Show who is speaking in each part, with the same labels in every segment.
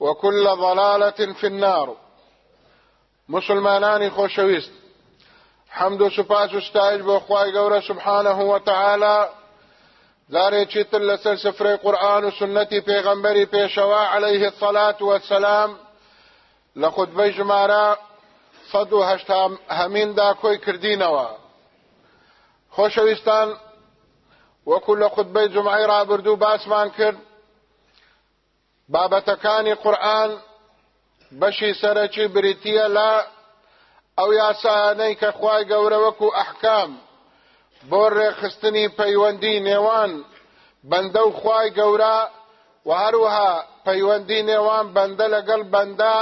Speaker 1: وكل ضلالة في النار. مسلمانانی خوشویست حمد و سپاس و ستایش بۆ خوای گەورە سبحانه وتعالى جارێکی تر لەسەر سفرەی قورآن و سنەتی پێغەمبەری پێشەوە عليه الصلاة والسلام. لە خودبەی ژمارە سەد و هەمیندا کۆی کردینەوە. خۆشەویستان وەکو لە جمعی ڕابردوو باسمان کرد. بابەتەکانی قورآن بەشی سەرەکی بریتیە لە ئەو یاسانەی کە خوای گەورە وەکو ئەحکام بۆ ڕێخستنی پەیوەندی نێوان بەندە و خوای گەورە و هەروەها پەیوەندی نێوان بەندە لەگەڵ بەندە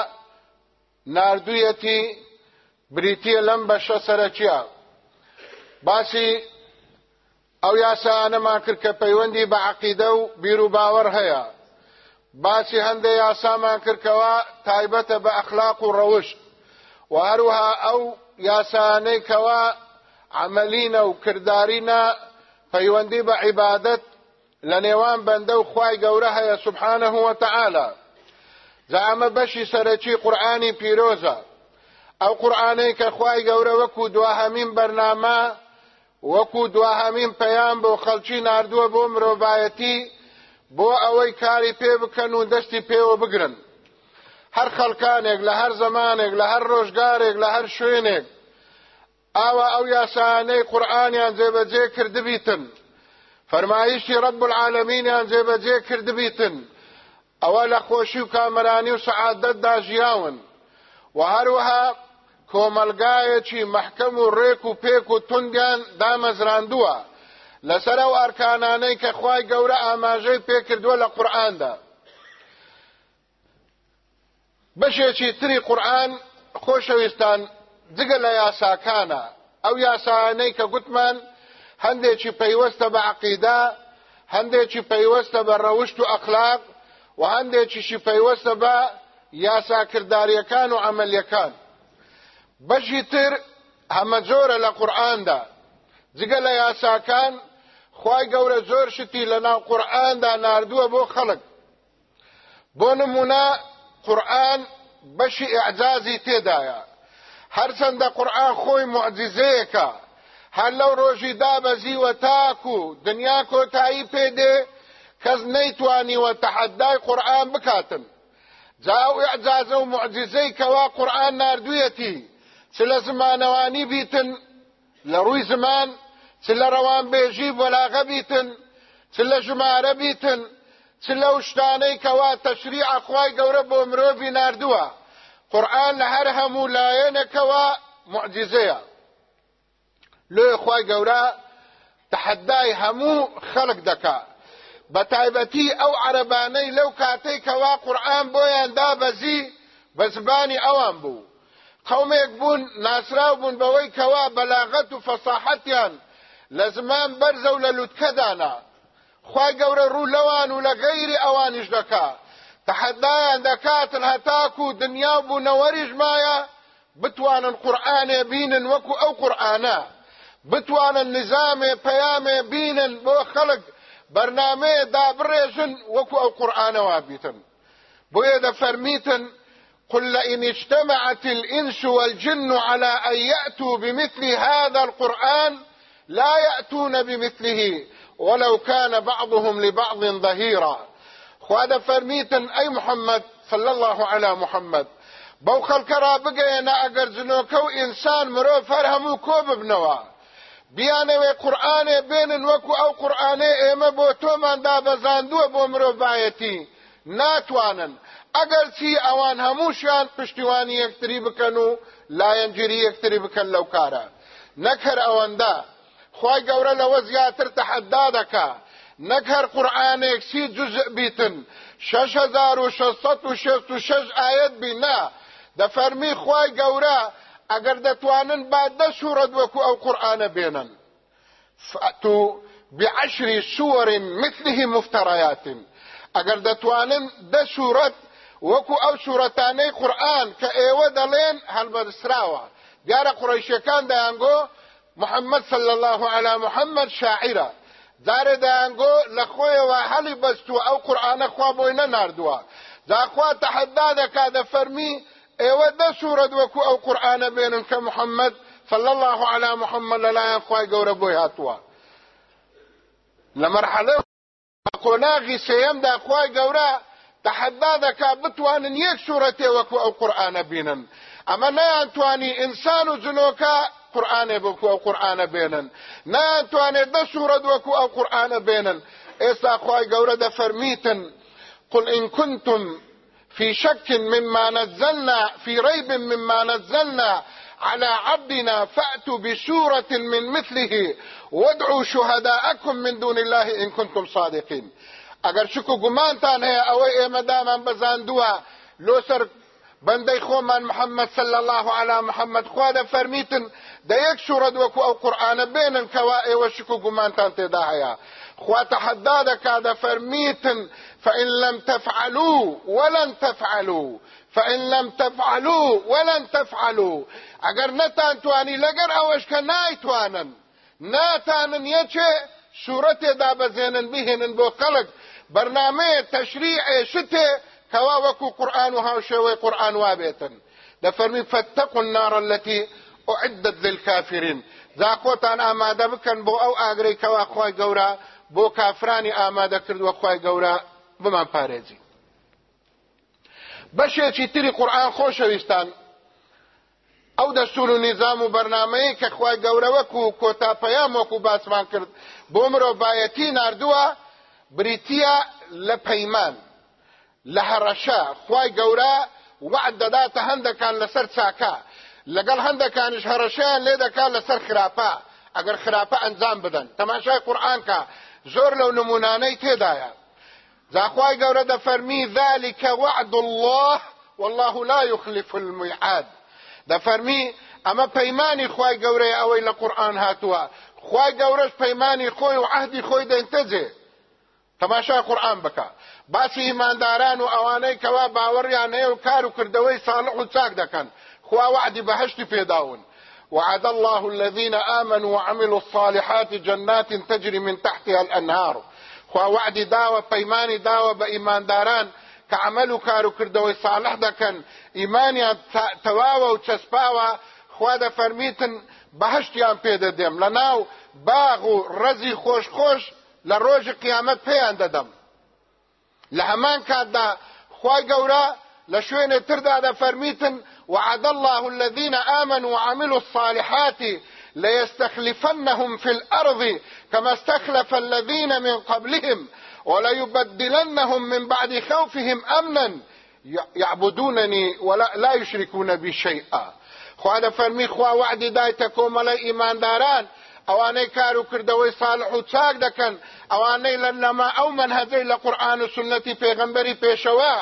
Speaker 1: ناردوویەتی بریتیە لەم بەشە سەرەکیە. باسی ئەو یاسانەمان کرد کە پەیوەندی بە عەقیدە و بیر و باوەڕ هەیە. باسی هەندێک یاسامان کردکەوە تایبەتە بە ئەخلاق و ڕەوشت و هەروها ئەو یاسانەی کەوە عملینە و کردارینە پەیوەندی بە عیبادەت لە نێوان بەندە و خوای گەورە هەیە سبحانه وتعالى زعمە بەشی سەرەکی قورآانی پیرۆزە. ئەو قورآانەی کە خوای گەورە وەکو دواهەمین بەرنامە وەکو دواهەمین پەیام بۆ خەڵکی نردووە بۆ مرۆڤایەتی بۆ ئەوەی کاری پێ بکەن و دەستی پێوە بگرن. هەر خەڵکانێک لە هەر زمانێک لە هەر ڕۆژگارێک لە هەر شوێنێک. ئاوا ئەو یاسانەی قورآانیان جێبەجێ کردبیتن. فەرمایشی ڕب العالمینیان جێبەجێ کردبیتن. ئەوە لە خۆشی و کامەرانی و سەعادەتدا ژیاون. و هەروەها کۆمەلگایەکی مەحکەم و ڕێک و پێک و تونگیان دامەزراندووە. لەسەر ئەو ئارکانانەی کە خوای گەورە ئاماژەی پێکردووە لە قورئاندا بەشێکی تری قورئان خۆشەویستان جگە لە یاساکانە. ئەو یاسانەی کە گوتمان هەندێکی پەیوەستە بە عقیدا هەندێکی پەیوەستە بە ڕەوشت و ئەخلاق و هەندێکیشی پەیوەستە بە یاساکرداریەکان و عملیەکان. بەشی تر هەمە جۆرە لە قورئاندا جگە لە یاساکان خی گەورە زۆر شتی لە ناو قورآاندا نردووە بۆ خەڵک. بۆ نمونە قورآن بەشی ئەعجازی تێدایە. هەرچەندە قورآن خۆی معجززەیەکە هەر لەو ڕۆژی دابەزیوە تاکو دنیا کۆتایی پێدێ کەس نەیتوانیوە تەحەدای قورآن بکاتن. جاو ئەعجازە و معجززەی کەوا قورآن نردوویەتی چ لە زمانەوانی بیتن لە ڕووی زمان چ لە ڕەوان بێژی بەلاغە بیتن چ لە ژمارە بیتن چ لەو شتانەی کەوا تەشریع خوای گەورە بۆ مرۆڤی نردووە قورآن لە هەر هەموو لایەنێکەوە معجزەیە لێ خوای گەورە تحدای هەموو خەڵک دەکا بە تایبەتی ئەو عربانەی لەو کاتەی کەوا قورآن بۆیان دابەزی بە زبانی ئەوان بوو قومێک بوون ناسراو بوون بەوەی کەوا بەلاغەت و فەساحەتیان لە زمان بەرزە و لە لوتکەدانا خی گەورە ڕوو لەوان و لە غەیری ئەوانیش دەکا. تحدایان دەکاتن هەتاکو و دنیا بوونەوەریش مایە بتوانن قورآانێ بینن وەکو ئەو قورآانە بتوانن نظامێ پەیامێ بینن بۆ خەڵک بەرنمەیە دابڕێژن وەکو ئەو قورآانەوە قل لئن اجتمعت الإنس والجن على أن يأتوا بمثل هذا القرآن لا يأتون بمثله ولو كان بعضهم لبعض ظهيرا. خواد فرميتن أي محمد صلى الله على محمد. بەو خەڵکەرا بگەیەنە ئەگەر جنۆکە و ئینسان مرۆڤ فەر هەموو کۆ ببنەوە بیانەوێ قورآانێ بێنن وەکو ئەو قورآانێ ئێمە بۆ تۆمان دابەزاندووە بۆ مرۆڤایەتی ناتوانن. ئەگەر چی ئەوان هەمووشیان پشتیوانی یەکتری بکەن و لایەنگیری یەکتری بکەن لەو کارە نەکەر ئەوەندە خی گەورە لەوە زیاتر تەحەدا دەکا نەک هەر قورآانێک سی جزء بیتن. 6666 ئاەت بینا. دەفەرمی خی گەورە ئەگەر دەتوانن با دە سوورەت وەکو ئەو قورآانە بێنن فأتوا بعشر سور مثله مفتريات ئەگەر دەتوانن دە سوورەت وەکو ئەو سوورەتانەی قورآن کە ئێوە دەڵێن هەڵبەدسراوە دیارە قڕیشەکان دەیانگۆ محمد صلى الله على محمد شاعرة دار دانگو لخوی و حلی بستو أو قرآن خوا بوینا ناردوا دا خوا تحدا دکا دا فرمی ایوه دا سورت وکو أو قرآن بینن که محمد صلى الله على محمد للاین خوای گوره بوی هاتوا. لمرحله قوناغی سیم دا خوای گوره تحدا دکا بتوانن یک سورته وکو أو قرآن بینن. اما نه انتوانی انسان و جنوکا قرآن بكو أو قرآن بينن. نان تواني دا سورة وكو أو قرآن بينن. إسا أخواي قورة فرميتن. قل إن كنتم في شك مما نزلنا في ريب مما نزلنا على عبدنا فأتوا بسورة من مثله. وادعوا شهداءكم من دون الله إن كنتم صادقين. اگر شکو گمانتان هەیە ئەوەی ئێمە دامان بەزاندووە لۆسەر بەندەی خۆمان محەممەد صل الله على محەممەد خوا دە فەرمیتن دە یەک سوورەت وەکو ئەو قورآانە بێنن کەوا ئێوە شک و گومانتان تێدا هەیە خوا تحدا دەکا فإن لم تفعلوا ولن تفعلوا. فإن لم تفعلوا ولن تفعلوا. ئەگەر نەتانتوانی لەگەر ئەوەش کە نایتوانن. ناتانن یەکێ سوورەتێدا بەزێنن بهێنن بۆ خەڵک بەرنمەیە تەشریعێ شتێ کەوا وەکو قورآن و هاوشێوەی قورآن وابێتن. دەفەرمی فەتەقوا النار التي اعدت للكافرين. زاکۆتان ئامادە بکەن بۆ ئەو ئاگرەی کەوا خی گەورە بۆ کافرانی ئامادە کردووە خی گەورە بمان پارێزی. بەشێکی تری قورآن خۆشەویستان. ئەو دەستور و نظام و بەرنمەیە کە خی گەورەوەک و کۆتاپەیام وەکو باسمان کرد بۆ مرۆڤایەتی نردووە بریتە لە پەیمان. لە هەڕەشە خی گەورە وعد دەداتە هەندەکان لەسەر چاکە لەگەڵ هەندەکانش هەڕەشیان لێ دەکات لەسەر خراپە ئەگەر خراپە ئەنجام بدەن تەماشای قورآانکە زۆر لەو نمونانەی تێدایە. زاخوای گەورە دەفەرمی ذلك وعد الله والله لا يخلف الميعاد. دەفەرمی ئەمە پەیمانی خی گەورەیە ئەوەی لە قورآن هاتووە. خی گەورەش پەیمانی خۆی و عهدی خۆی دەنتەجێ. تەماشای قورآن بکە باسی ئیمانداران و ئەوانەی کەوا باوەڕیان هەیە و کار و کردەوەی ساڵح و چاک دەکەن. خوا وعدی بەهشتی پێداون. وعد الله الذين آمنوا وعملوا الصالحات جنات تجري من تحتها الأنهار. خوا وعدی داوە پەیمانی داوە بە ئیمانداران کە عمل و کار و کردەوەی ساڵح دەکەن. ئیمانیان تەواوە و چەسپاوە. خوا دەفەرمیتن بەهشتیان پێدەدێم. لە ناو باغ و ڕەزی خۆش خۆش لە ڕۆژی قیامەت پێیان دەدەم. لە هەمان کاتدا خی گەورە لە شوێنێ تردا وعد الله الذين آمنوا وعملوا الصالحات ليستخلفنهم في الأرض كما استخلف الذين من قبلهم وليبدلنهم من بعد خوفهم أمنا يعبدونني ولا لا يشركون بي شيئا. خوا فرمي خوا وعدي دایتە کۆمەڵی ئیمانداران ئەوانەی کار و کردەوەی ساڵح و چاک دەکەن. ئەوانەی لە لەما ئەو منهەجەی لە قورآن و سنەتی پێغەمبەری پێشەوە.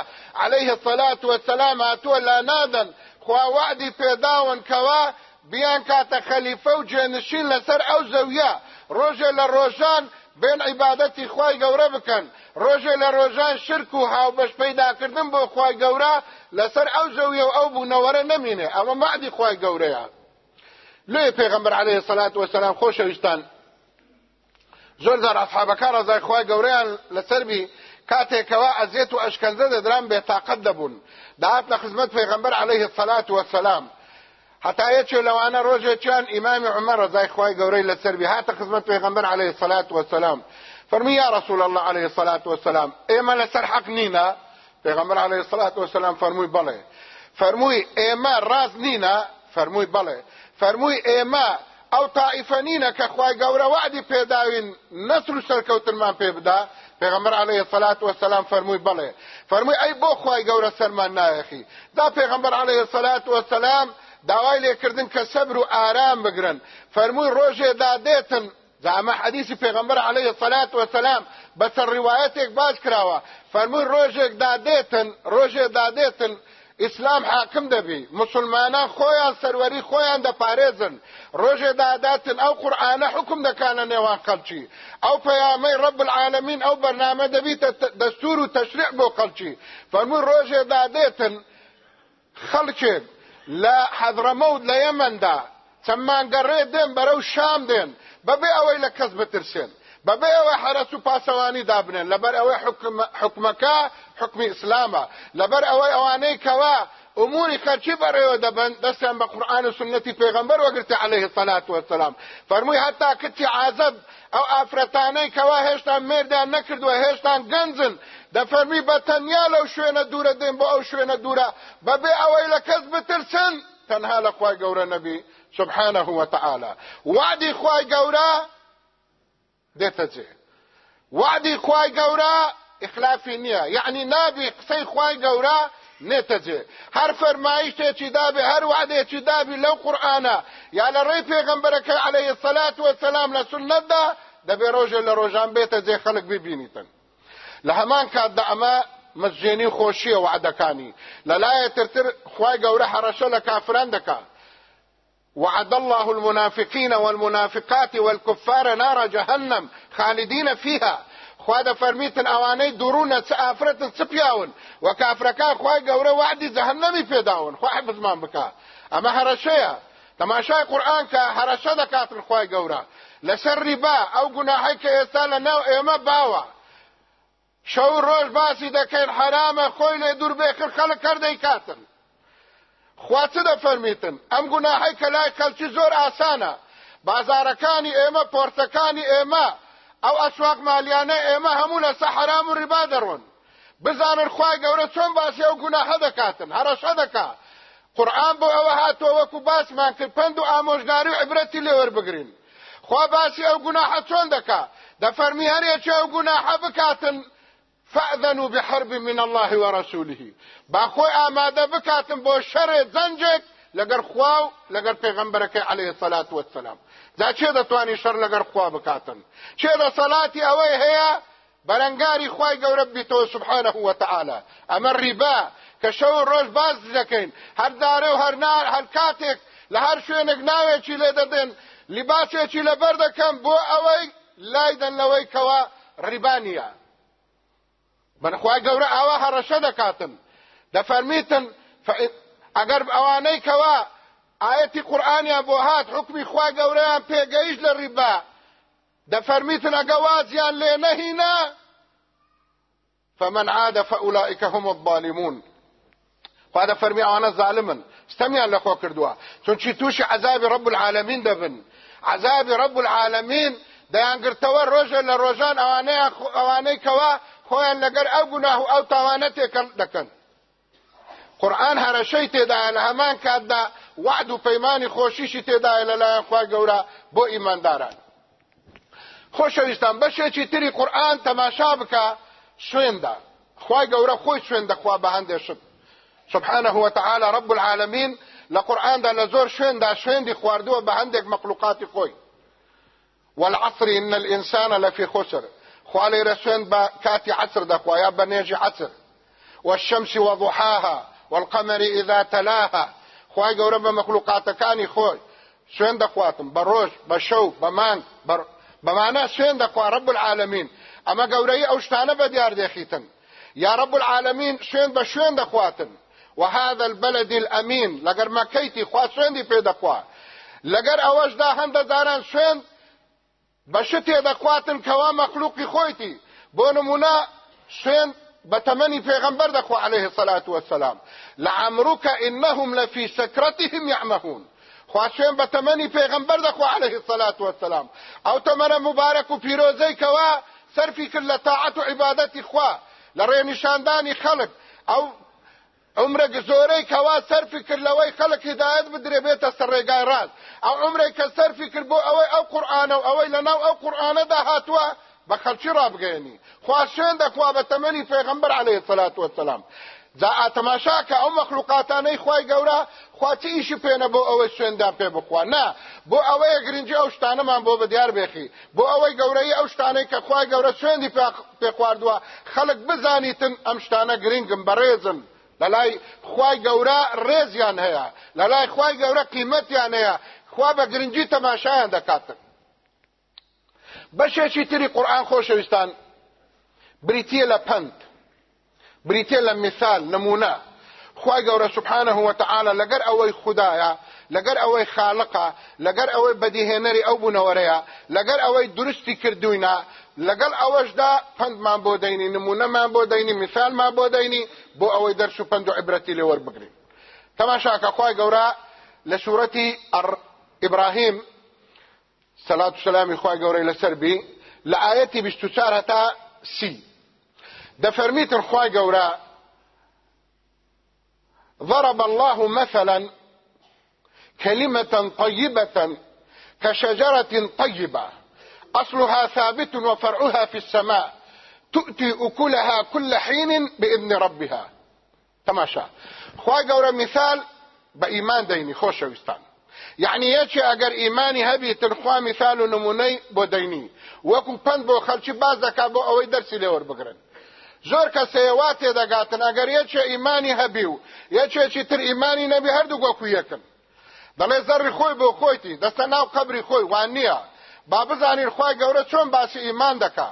Speaker 1: عليه الصلاة والسلام هاتووە لا نادەن. خوا وعدی پێداون کەوا بیان کاتە خەلیفە و جێنشین لەسەر ئەو زەویە. ڕۆژێ لە ڕۆژان بێن عیبادەتی خوای گەورە بکەن. ڕۆژێ لە ڕۆژان شرک و هاوبەش پەیداکردن بۆ خوای گەورە لەسەر ئەو زەویە و ئەو بوونەوەرە نەمینێ. ئەمە مادی خوای گەورەیە. لێ پێغمبەر عليه سلات وسلام خۆشەویستان زۆر زار ئەصحابەکە ڕزای خوای گەورەیان لەسەربی کاتێکەوە ئەزیێت و ئەشکەنجە دەدران بێتاقەت داهات لە خزمەت پێغمبەر عليه والسلام. حتا یەکێ لەوانە ڕۆژێکیان ئیمامی عمر ڕزای خوای گەورەی لەسەربی هاتە خزمەت پێغمبەر عليه الصلاة والسلام. فرمی یا رسول الله عليه الصلاة والسلام ئێمە لەسەر حەق نینە؟ پێغمبەر عليه الصلاة والسلام فەرمووی بەڵێ فەرمووی ئێمە ڕاز نینە؟ فەرمووی بەڵێ فەرمووی ئێمە ئەو تائیفە نینە کە خوای گەورە وعدی پێداوین نەسر و سەرکەوتنمان پێ بدا پێغمبەر عليه الصلاة والسلام فەرمووی بەڵێ فەرمووی ئەی بۆ خوای گەورە سەرمان نایەخی. دا پێغمبەر عليه الصلاة والسلام داوای لێکردن کە سەبر و ئارام بگرن. فەرمووی ڕۆژێ دادێتن زعما حدیثی پێغمبەر عليه الصلاة والسلام بەسەر ڕواەتێک باز کراوە. فەرمووی ڕۆژێک دادێتن ڕۆژێ دادێتن ئیسلام حاکم دەبی؟ مسلمانان خۆیان سەروەری خۆیان دەپارێزن. ڕۆژێ داداتن ئەو قورآانە حکم دەکانە نێوان خەڵکی ئەو پەیامەی ڕب العالمین ئەو بەرنامە دەبیتە دەستور و تەشریع بۆ خەڵکی فەرمووی ڕۆژێ دادێتن خەڵکێک لە حەضرەمەوت لە یەمەندا چەمانگەڕێ دێن بەرەو شام دێن. بەبێ ئەوەی لە کەس بترسێن. بەبێ ئەوەی حرەس و پاسەوانی دابنێن. لەبەر ئەوەی حکومەکە حکمی ئیسلامە. لەبەر ئەوەی ئەوانەی کەوا اموری خەرچی بەڕێوە دەبن دەستیان بە قورآن و سنەتی پێغەمبەر وەگرتی عليه الصلاة والسلام فەرمووی هەتا کتی عازب ئەو ئافرەتانەی کەوا هێشتا مێردیان نەکردووە هێشتان گەنجن. دەفەرمی بە تەنیا لەو شوێنە دوورە دێن بۆ ئەو شوێنە دوورە. بەبێ ئەوەی لە کەس بترسن. تەنها لە خوای گەورە نەبی سبحانه وتعالى وعدی خوای گەورە دێتە جێ. وعدی خوای گەورە ئخلافی نییە. یعنی نابی قسەی خوای گەورە نێتە جێ. هەر فەرمایشتێکی دابێ هەر وعدێکی دابی لەو قورآانە. یا لە ڕێی پێغەمبەرەکە عليه الصلاة والسلام لە سنەتدا دەبێ ڕۆژێ لە ڕۆژان بێتە جێ خەڵک ببینیتن. لە هەمان کاتدا ئەمە مزجێنی خۆشیە وعدەکانی. لەلایە ترتر خوای گەورە حەڕەشە لە کافران دەکات وعد الله المنافقين والمنافقات والكفار نار جهنم خالدين فيها. خوا د فرمیتن اوانەی درونە چ ئافرەتن چ پیاون؟ و کافرەکە خوای گەورە وعدی جەهەنەمی پێداون. خوا حفظمان بکە ئەمە هەرەشەیە تەماشای قورئان کە هەرەشە دەکاتن خوای گەورە. لەسەر ریبا ئەو گوناحی کە ئێستا لە ناو ئێمە باوە. شەو ڕۆژ باسی دەکەین حرامە خۆی لێ دوور بێخر خەڵک کردەی کاتن. خواتە دەفەرمیتن؟ ئەم گوناحی کە لای کەلکی زۆر ئاسانە. بازارەکانی ئێمە پۆرتەکانی ئێمە ئەو ئەسواق مالیانە ئێمە هەموو لە سەحرام و ڕیبا دەڕۆن بزانن خوای گەورە چۆن باسی ئەو گوناحە دەکاتن؟ هەرەشە دەکا. قورآن بۆ ئەوە هاتووە وەکو باسمان کرد پند و ئامۆژگاری و عبرەتی لێوەربگرین خوا باسی ئەو گوناحە چۆن دەکا؟ دەفەرمی هەرێکی ئەو گوناحە بکاتن. فأذنوا بحرب من الله ورسوله. باخوی آماده بکاتم بۆ شەڕێ زەنجێک لەگەر خوا و لەگەر پێغەمبەرەکەی عليه الصلاة والسلام. دا چێ دەتوانی شەڕ لەگەر خوا بکاتن؟ چێ دەسەڵاتی ئەوەی هەیە؟ بەرەنگاری خوای گەورە بیتەوە سبحانه وتعالى ئەمە ڕیبا کە شەو ڕۆژ باز دەکەین. هەر دارێ و هەرنار هەر کاتێک لە هەر شوێنێک ناوێکی لێ دەدەن. لیباسێکی لەبەر دەکەم بۆ ئەوەی لایدەن لەوەی کەوە ڕیبانیە بەنخوای گەورە ئاوا هەڕەشە دەکاتن دەفەرمیتن ئەگەر ئەوانەی کەوا ئاەتی قورآانیان بۆ هات حکمی خوا گەورەیان پێگەیش لە ڕیبا دەفەرمیتن ئەگە وازیان لێ نەهینە فمن عاد فأولئك هم الظالمون. خوا دەفەرمی ئەوانە ظالمن. ستەمیان لەخۆ کردووە چونچی تووشی عذابی رب العالمین دەبن عذابی رب العالمین دەیانگرتەوە ڕۆژە لە ڕۆژان ئەوانەی کەوا خۆیان لەگەر ئەو گوناه و ئەو تاوانە تێکەڵ دەکەن قورآن هەرە شەی تێدایە لە هەمان کاتدا وعد و پەیمانی خۆشیشی تێدایە لەلایەن خوای گەورە بۆ ئیمانداران خۆشەویستان بەشێکی تری قورآن تەماشا بکە شوێندا خوای گەورە خۆی شوێن دەخوا بە هەندێشت سبحانه وتعالى رب العالمين لقرآن دا لزور شوين دا شوين دي خواردوه بهندك مخلوقات خوي. والعصر إن الإنسان لفي خسر. خوالي رسوين بكاتي عصر دا خوايا بنيجي عصر. والشمس وضحاها والقمر إذا تلاها. خواهی گەورە بە مەخلوقاتەکانی خۆی سوێن دەخواتم بە ڕۆژ بە شەو بەمان بەمانە سوێن دەخوا رب العالمین ئەمە گەورەی ئەو شتانە بە دیار دێخیتن یا رب العالمین سوێن بە شوێن دەخواتن وهذا البلد الأمين. لەگەر مەکەیتی خوا سوێندی پێ دەخوا لەگەر ئەوەشدا هەندە داران سوێن بە شتێ دەخواتن کەوا مەخلوقی خۆیتی. بۆ نمونە سوێن بتمني پیغمبر دخو عليه الصلاة والسلام لعمرك إنهم لفي سكرتهم يعمهون. خواشين بتمني پیغمبر دخو عليه الصلاة والسلام أو تمنى مبارك و پیروزي كوا سرفي كل طاعة عبادتي خوا لري نشانداني خلق أو عمرێک زۆرەی کەوا سەرفی کرد لەوەی خەڵک هدایەت بدرێ بێتە سەرڕێگای ڕاست. ئەو عمرێک کە سەرفی کرد بۆ ئەوەی ئەو قورآانە و ئەوەی لەناو ئەو قورآانەدا هاتووە بە خەلکی ڕابگەێنی خواشێن دەخوا بە تەمەنی فێغمبەر عليه سلات وسلام. جا ئاتەماشا کە ئەو مەخلوقاتانەی خی گەورە خواچی ئیشی پێێنە بۆ ئەوەی شوێندان پێ بخوا؟ نا بۆ ئەوەیە گرنگجی ئەو شتانەمان بۆ بە دیار بێخی. بۆ ئەوەی گەورەی ئەو شتانەی کە خی گەورە شوێندی پێ خواردووە خەڵک بزانیتن ئەم شتانە گرنگم بەڕێزم. لەلای خی گەورە ڕێزیان هەیە لەلای خی گەورە قیمەتیان هەیە خوا بە گرنگی تەماشایان دەکاتن. بەشێکی تری قورآن خۆشەویستان بریتە لە پند بریتە لە مثال نمونە. خی گەورە سبحانه وتعالى لەگەر ئەوەی خدایە لەگەر ئەوەی خاڵقە لەگەر ئەوەی بەدیهێنەری ئەو بوونەوەرەیە لەگەر ئەوەی درستی کردوینە لەگەڵ ئەوەشدا پندمان بۆ دەینی نمونەمان بۆ دەینی مثالمان بۆ دەینی بۆ ئەوەی دەرس و پند و عبرەتی لێ وەربگرین تەماشاکە خی گەورە لە سوورەتی ئیبراهیم سلات و سلامی خواه گوری لسر بی لآیتی بشتو چار هتا سی. دفرميتن خواه گورا ضرب الله مثلا كلمة طيبة كشجرة طيبة أصلها ثابت وفرعها في السماء. تؤتي أكلها كل حين بإذن ربها. تماشا خواه قورا مثال بإيمان ديني خوش وستان یعنی یەکێ ئەگەر ئیمانی هەبی تنخوا مثال و نمونەی بۆ دەینی وەکو پند بۆ خەلکی باز دەکات بۆ ئەوەی دەرسی لێوە بگرن. زۆر کەسەیەوا تێدەگاتن ئەگەر یەکێ ئیمانی هەبی و تر ئیمانی نەبی هەردوو گۆکو یەکن دەڵێ زەڕی خۆی بۆ خۆیتی دەستە ناو قبری خۆی وان نییە با بزانین خی گەورە چۆن باسی ئیمان دەکا.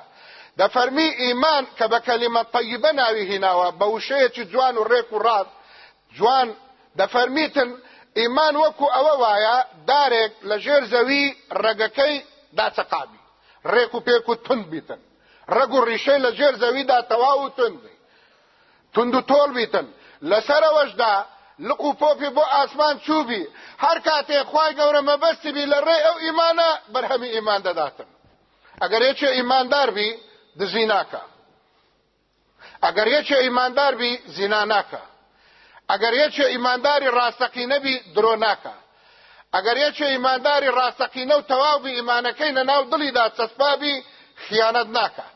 Speaker 1: دەفەرمی ئیمان کە بە کەلیمە طیبە ناوی هیناوە بە وشەیەکی جوان و ڕێک و ڕاست جوان دەفەرمیتن ئیمان وەکو ئەوە وایە دارێک لە ژێر زەوی ڕەگەکەی داچەقابی. ڕێک و پێک و تند بیتن. ڕەگ و ڕیشەی لە ژێر زەویدا تەواو و تندی تند و تۆڵ بیتن. لەسەرەوەشدا لق و پۆپی بۆ ئاسمان چوبی. هەر کاتێ خوای گەورە مەبەستی بی لە ڕێ ئەو ئیمانە بەرهەمی ئیمان دەداتن. ئەگەر یەکێ ئیماندار بی دزی ناکە. ئەگەر یەکێ ئیماندار بی زینا ناکە. ئەگەر یەکێ ئیمانداری ڕاستەقینە بی درۆ ناکە. ئەگەر یەکێ ئیمانداری ڕاستەقینە و تەواوبی ئیمانەکەی لە ناو دڵیدا چەسبابی خیانەت ناکە.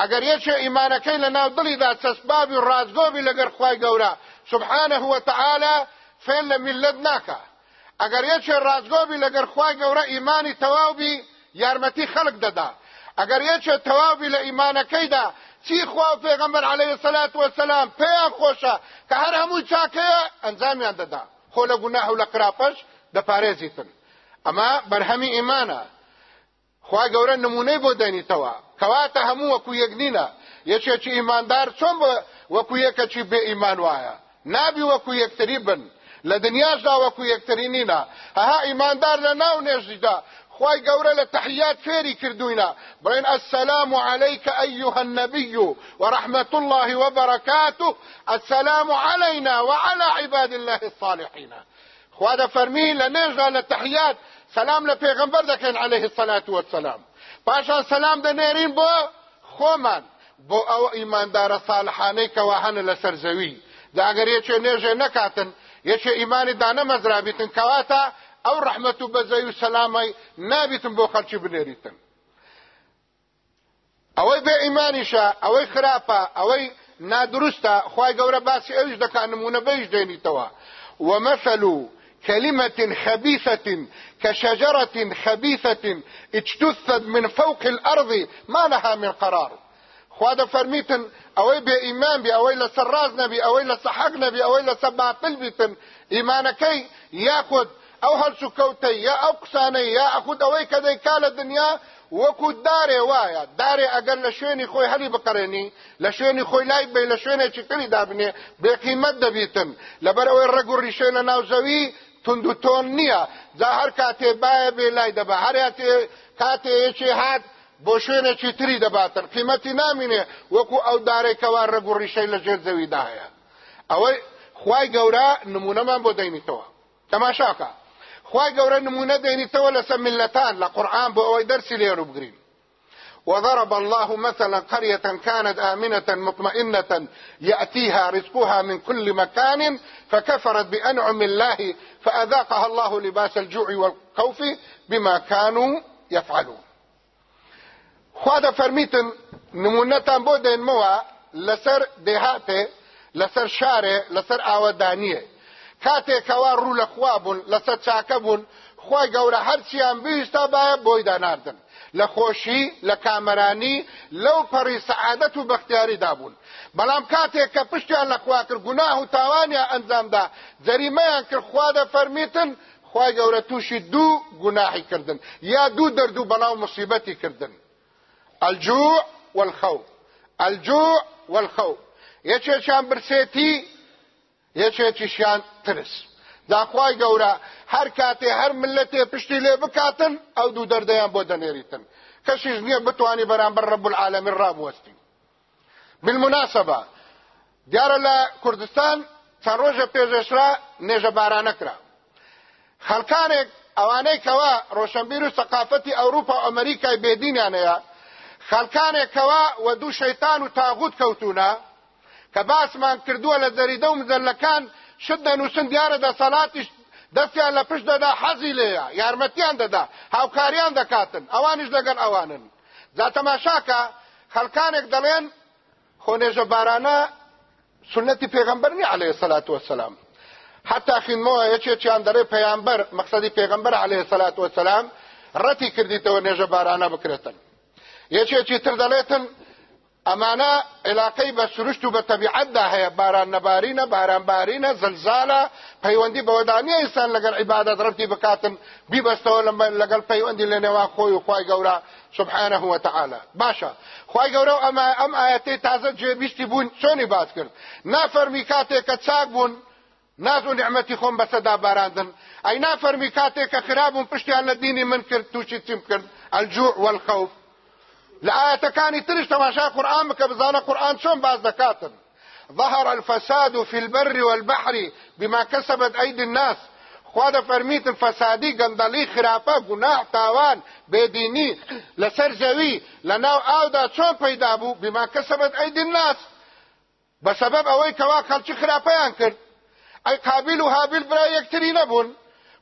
Speaker 1: ئەگەر یەکێ ئیمانەکەی لە ناو دڵیدا چەسبابی و ڕازگۆبی لەگەر خوای گەورە سبحانه وتعالى فێن لە میلت ناکە ئەگەر یەکێ ڕازگۆبی لەگەر خوای گەورە ئیمانی تەواوبی یارمەتی خەڵک دەدا. ئەگەر یەکێ تەواوبی لە ئیمانەکەیدا چی خوا پیغمبر علیه الصلاة والسلام پیان خوشا که هر همون چاکەیە ئەنجامیان دەدا. خۆ لە گوناه و لە قراپەش دەپارێزیتن. ئەمە بەرهەمی ئیمانە خوا گەورە نمونەی بۆ دەنیتەوە. کەواتە هەموو وەکو یەکنینە یەکێکی ئیماندار چۆن بە وەکو یەکەکی بێ ئیمان وایە؟ نابی وەکو یەکتری بن. لە دنیاشدا وەکو یەکتری نینە. هەها ئیماندار لە ناو نێژیدا. خواي قورة لتحيات فيري كردوينا برين السلام عليك أيها النبي ورحمة الله وبركاته السلام علينا وعلى عباد الله الصالحين خواده فرمي لنجا لتحيات سلام لپیغمبر دکن عليه الصلاة والسلام باشا سلام دنيرين بو خومن بو او ایماندار صالحانه که وهن لسرزوی داگەر یەکێ نێژێ نەکاتن یەکێ ئیمانی دانەمەزرابیتن کەواتە ئەو ڕەحمەت و بەزەی و سەلامی نابیتن بۆ خەڵکی بنێریتن. ئەوەی بێ ئیمانیشە ئەوەی خراپە ئەوەی نادروستە خی گەورە باسی ئەوش دەکات نمونە بەیش دێنیتەوە. ومثل كلمة خبيثة كشجرة خبيثة اجتثت من فوق الأرض ما لها من قرار. خواد فرميتن أوي بي إيمان بي أوي لسراز نبي أوي لسحق نبي أوي لسباطل بيتن. إيمانكي ياخد أو هل سكوتي يا او قساني يا اخد اوي كده كال الدنيا وەکو دارێ وایە. دارێ ئەگەر لە شوێنی خۆی هەلی بقڕێنی لە شوێنی خۆی لای بێ لە شوێنێکی تری دابنێ بێقیمەت دەبیتن. لەبەر ئەوەی ڕەگ و ڕیشێ لە ناوزەوی تند و تۆن نییە. جا هەر کاتێ باە بێ لای دەبا. هەر کاتێ یەکێ هات بۆ شوێنێکی تری دەباتن. قیمەتی نامینێ وەکو ئەو دارێکەوە ڕەگ و ڕیشەی لە ژێر زەویدا هەیە ئەوەی خوای گەورە نمونەمان بۆ دەینیتەوە. تەماشاکە. خوای گەورە نمونە دێنیتەوە لەسەر ملەتان لە قورآن بۆ ئەوەی دەرسی لێرو بگرین. وضرب الله مثلا قرية كانت آمنة مطمئنة يأتيها رزقها من كل مكان فكفرت بأنعم الله فأذاقها الله لباس الجوع والخوف بما كانوا يفعلون. خواده فرميتن نمونتان بو دينموا لسر دهاته لسر شاره لسر آودانيه کاتێکەوە ڕوو لە خوا بوون لەسەر چاکە بوون. خۆی گەورە هەرچیان بیستا باە بۆی داناردن. لە خۆشی لە کامەرانی لەو پەڕی سەعادەت و بەختیاری دابوون بەڵام کاتێک کە پشتیان لە خوا کرد گوناه و تاوانیان ئەنجامدا جەریمەیان کرد خوا دە فەرمیتن خی گەورە تووشی دوو گوناحی کردن. یا دوو دەردوو بەناو مصیبەتی کردن. الجوع والخوف الجوع والخوف یەکێکیان برسێتی یەکێکیشیان ترس. داخوای گەورە هەر کاتێ هەر ملەتێ پشتی لێ بکاتن ئەو دوو دەردەیان بۆ دەنێریتن. کەشیش نییە بتوانانی بەرامبەر ڕب العالمین ڕابوەستی بالمناسبە دیارە لە کوردستان چەند ڕۆژە پێشێشرا نێژە بارانەکرا خەڵکانێک ئەوانەی کەوا ڕۆشنبیر و سەقافەتی ئەوروپا ئەمریکای بێدینیانەیە خەڵکانێکەوە و دوو شەیتان و تاغوت کەوتونە کە باسمان کردووە لە زەریدە و مزەلەکان شت دەنووسن دیارە دەسەڵاتیش دەستیان لە پشت دەدا حەزی لێیە یارمەتیان دەدا هاوکاریان دەکاتن ئەوانیش لەگەڵ ئەوانن. زاتەماشاکە خەڵکانێک دەڵێن خۆنێژە بارانە سنەتی پێغەمبەر نی عليه الصلاة والسلام حتى خینمەوە یەکێکیان دەڵێ پەیامبەر مەقسەدی پێغەمبەر عليه الصلاة والسلام ڕەتی کردیتەوە نێژە بارانە بکرێتن. یەکێکی تر دەڵێتن ئەمانە علاقەی بە سروشت و بە تەبیعەتدا هەیە باران نەبارینە بارانبارینە زلزالە پەیوەندی بەوەدانی ئینسان لەگەڵ عیبادەت ڕەتی بکاتن بیبەستەوە لەگەڵ پەیوەندی لە نێوان خۆی و خوای گەورە سبحانه وتعالى. باشە خوای گەورە ئەمە ئەم ئاەتەی تازە جێبیشتی بوون چۆنی باز کرد نافەرمی کاتێک کە چاک بوون ناز و نعمەتی خۆم بەسەدا باراندن ئەی نافەرمی کاتێک کە خراببوون پشتیان لە دینی من کرد تووشی چیم کرد الجوع والخوف. لآياتكاني ترش تماشا قرآن بك بزانا قرآن شون باز دكاتن. ظهر الفساد في البر والبحر بما كسبت أيدي الناس. خواده فرميت الفسادي گندلی خرافه گناه تاوان بدینی لسر جوی لناو آو دا چون پیدا بو بما کسبت اید الناس. بسبب اوی کوا خلچی خرافه کرد. ای قابل و حابل برای یکتری نبون.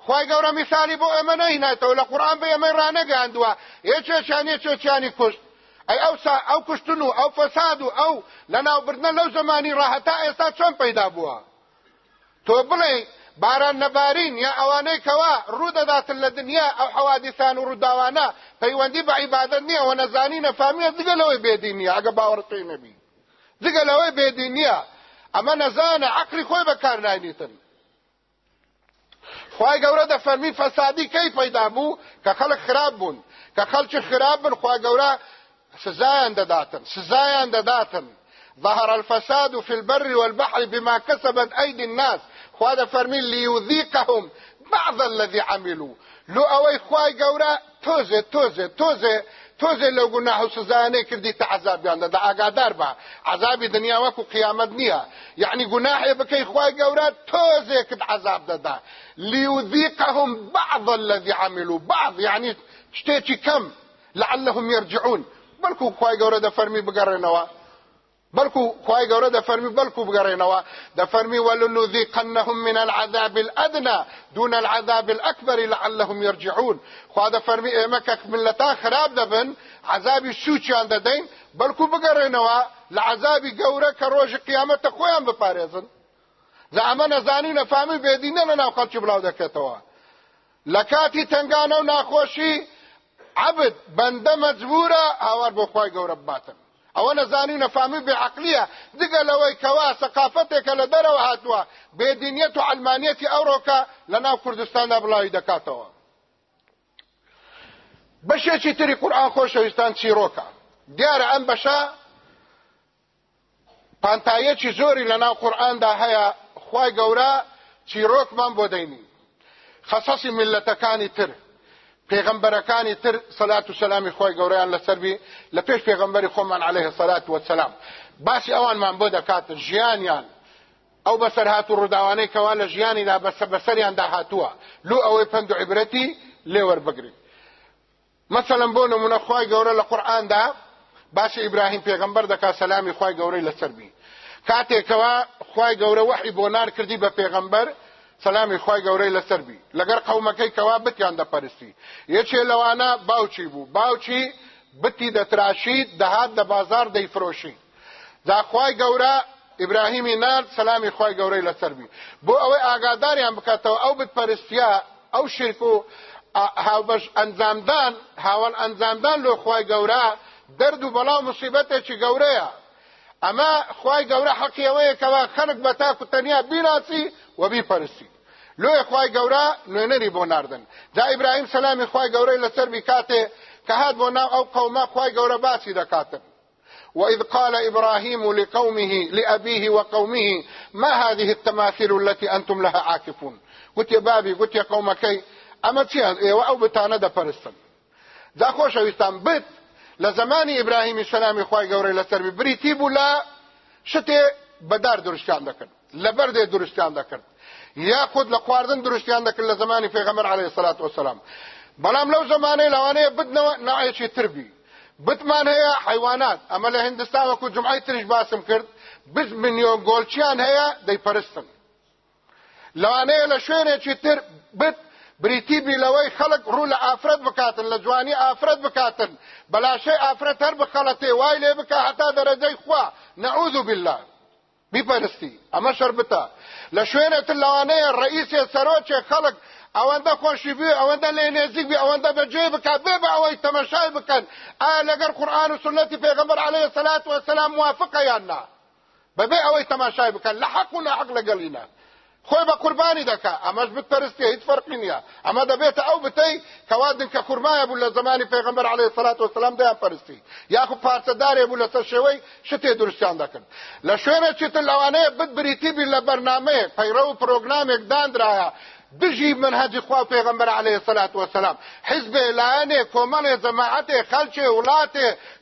Speaker 1: خی گەورە میسالی بۆ ئەمە نەهینایەوە لە قورآان بە ئەمە ڕانەگەاندووە یەکێکیان چێکیانی کوشت ئەی ئەو ئەو کوشتن و ئەو فەساد و ئەو لە ناوبردنە لەو زمانی ڕاهەتا ئێستا چۆن پەیدا بووە باران نەبارین یا ئەوانەی کەوا ڕوودەداتن لە دنیا ئەو حەوادیسان و ڕووداوانە پەیوەندی بە عیبادت نییە و نەزانی نەفامیە دیگە لەوەی بێدین نیە ئەگە باوەڕتۆی نەبی دیگە لەوەی بێدین نییە ئەمە نەزانە عقلی خۆی بەکار ناینیتن خوای گەورە دەفەرمی فەسادی کەی پەیدا بوو کە خەڵک خراب بوون کە سزایان دەداتن سزایان دەداتن ظهر الفساد في البر والبحر بما كسبت أيدي الناس. خواد فرمي ليذيقهم بعض الذي عملوا. لو أوي خواي قورا توزي توزي توزي توزي لو قلنا سزانه كردي تعذاب يعني دا اقادار با عذاب دنيا وكو قيامت نيا. يعني قناحي بكي خواي قورا توزي كد عذاب دا, دا ليذيقهم بعض الذي عملوا. بعض يعني شتيتي كم؟ لعلهم يرجعون. بەڵکو خی گەورە دە فەرمی بگەڕێنەوە بلکو خوای ګوره د فرمی بلکو بګرینوا د فرمی ولنذيقنهم من العذاب الادنى دون العذاب الاكبر لعلهم يرجعون خو د فرمی امکه ملتا خراب دبن عذاب سوچان د دین بلکو بګرینوا لعذاب ګوره کروج قیامت خو هم بپارېزن زعمن زانین فهمی به دینه نه خلک بلاو دکته لکاتی تنگانو ناخوشی عبد بنده مجبوره هاوار بۆ خی گەورە باتن ئەوە نەزانی نەفامی بێعقلیە. دیگە لەوەی کەوا سەقافەتێکە لە دەرەوە هاتووە. بێدینیەت و ئەلمانەتی ئەوڕۆکە لەناو کوردستاندا بڵاوی دەکاتەوە. بەشێکی تری قورآن خۆشەویستان چیرۆکە دیارە ئەم بەشە پانتایەکی زۆری لەناو قورآاندا هەیە خی گەورە چیرۆکمان بۆ دەینی. خەسەسی میلەتەکانی تر. پێغمبەرەکانی تر سەلات و سەلامی خۆی گەوریان لەسەروی لە پێش پێغمبەری خۆمان عليه سەلات وەسەلام باسی ئەوانمان بۆ دەکاتن ژیانیان. ئەو بەسەر هات و ڕووداوانەی کەوا لە ژیانیدا بەسە بەسەریاندا هاتووە. لو ئەوەی پند و عیبرەتی لێ وەربگرین مەسەلەن بۆ نمونە خی گەورە لە قورئاندا باسی ئیبراهیم پێغمبەر دەکا سەلامی خی گەورەی لەسەربی. کاتێکەوە خی گەورە وەحی بۆ نار کردی بە پێغمبەر سلامی خوای گەورەی لەسەر بی. لەگەر قەومەکەی کەوا بتیان دەپەرستی. یەکێ لەوانە باوچی بوو. باوچی بتی دەتراشید دەهات دە بازار دەیفرۆشی. داخوای گەورە ئیبراهیمی نار سلامی خوای گەورەی لەسەر بی. بۆ ئەوەی ئاگاداریان بکاتەوە ئەو بتپەرستیا ئەو شرک و هاوبەش ئەنجامدان هاوان ئەنجامدان لۆ خوای گەورە دەرد و بەڵاو مصیبەتێکی گەورەیە. اما خوای ګوره حق یوه کوا خلق بتا کو تنیا بیناسی و بی پرستی لوی خوای ګوره نو نه ری بوناردن دا إبراهيم سلام خوای ګوره لسر میکاته کهاد بونا أو قومه خوای ګوره باسی د کاتب وإذ قال إبراهيم لقومه لأبيه وقومه ما هذه التماثيل التي أنتم لها عاكفون قلت يا بابي قلت يا قومكي أما تيان أو بتانا دا فرستن دا خوش ويستان لە زمانی ئیبراهیمی سەلامی خی گەورەی لەسەر بریتی بوو لە شتێ بەدار درشتیان دەکرد لەبەر دێ درشتیان دەکرد. یا خود لە خواردن درشتیان دەکرد لە زمانی پێغەمەر عليه سلات وسلام بەڵام لەو زمانەی لەوانەیە بدنەوە نایەکی تربی بتمان هەیە حیوانات ئەمە لە هندستان وەکو جمعی تریش باسم کرد بز میلیۆن گۆلچیان هەیە دەیپەرستن. لەوانەیە لە شوێنێکی تر بت بریتی بیلوی خلق رول افراد بکاتن لجوانی افراد بکاتن بلا شی افراد هر بخلته وایله بک حتا درجة خوا. نعوذ بالله. بی پرستی اما شربتا. لشوینه تلوانه رئیس سروچ خلق. اونده خوشی بی اونده لینزیک بی اونده بجوی بکن بی با اوی تماشای بکن آل اگر قرآن و سنت پیغمبر علیه الصلاة والسلام موافقه یا نه؟ ببی اوی تماشای بکن لحق و نحق لگلینا خۆی بە قوربانی دەکە ئەمەش بتپەرستی هیچ فەرقی نییە. ئەمە دەبێتە ئەو بتەی کەوادن کە قورمایە بوو لە زمانی پێغمبەر عليه سلات وسلام دەیان پەرستی. یاخو پارچەدارێ بوو لەسەر شێوەی شتێ درستیان دەکرد. لە شوێنە چتر لەوانەیە بت بریتیبی لە بەرنمەیە پەیرە و پرۆگرامێک دانراە دجی منهج خوا پیغمبر علیه الصلاة والسلام. حزب اعلان کومل جماعت خلچ ولات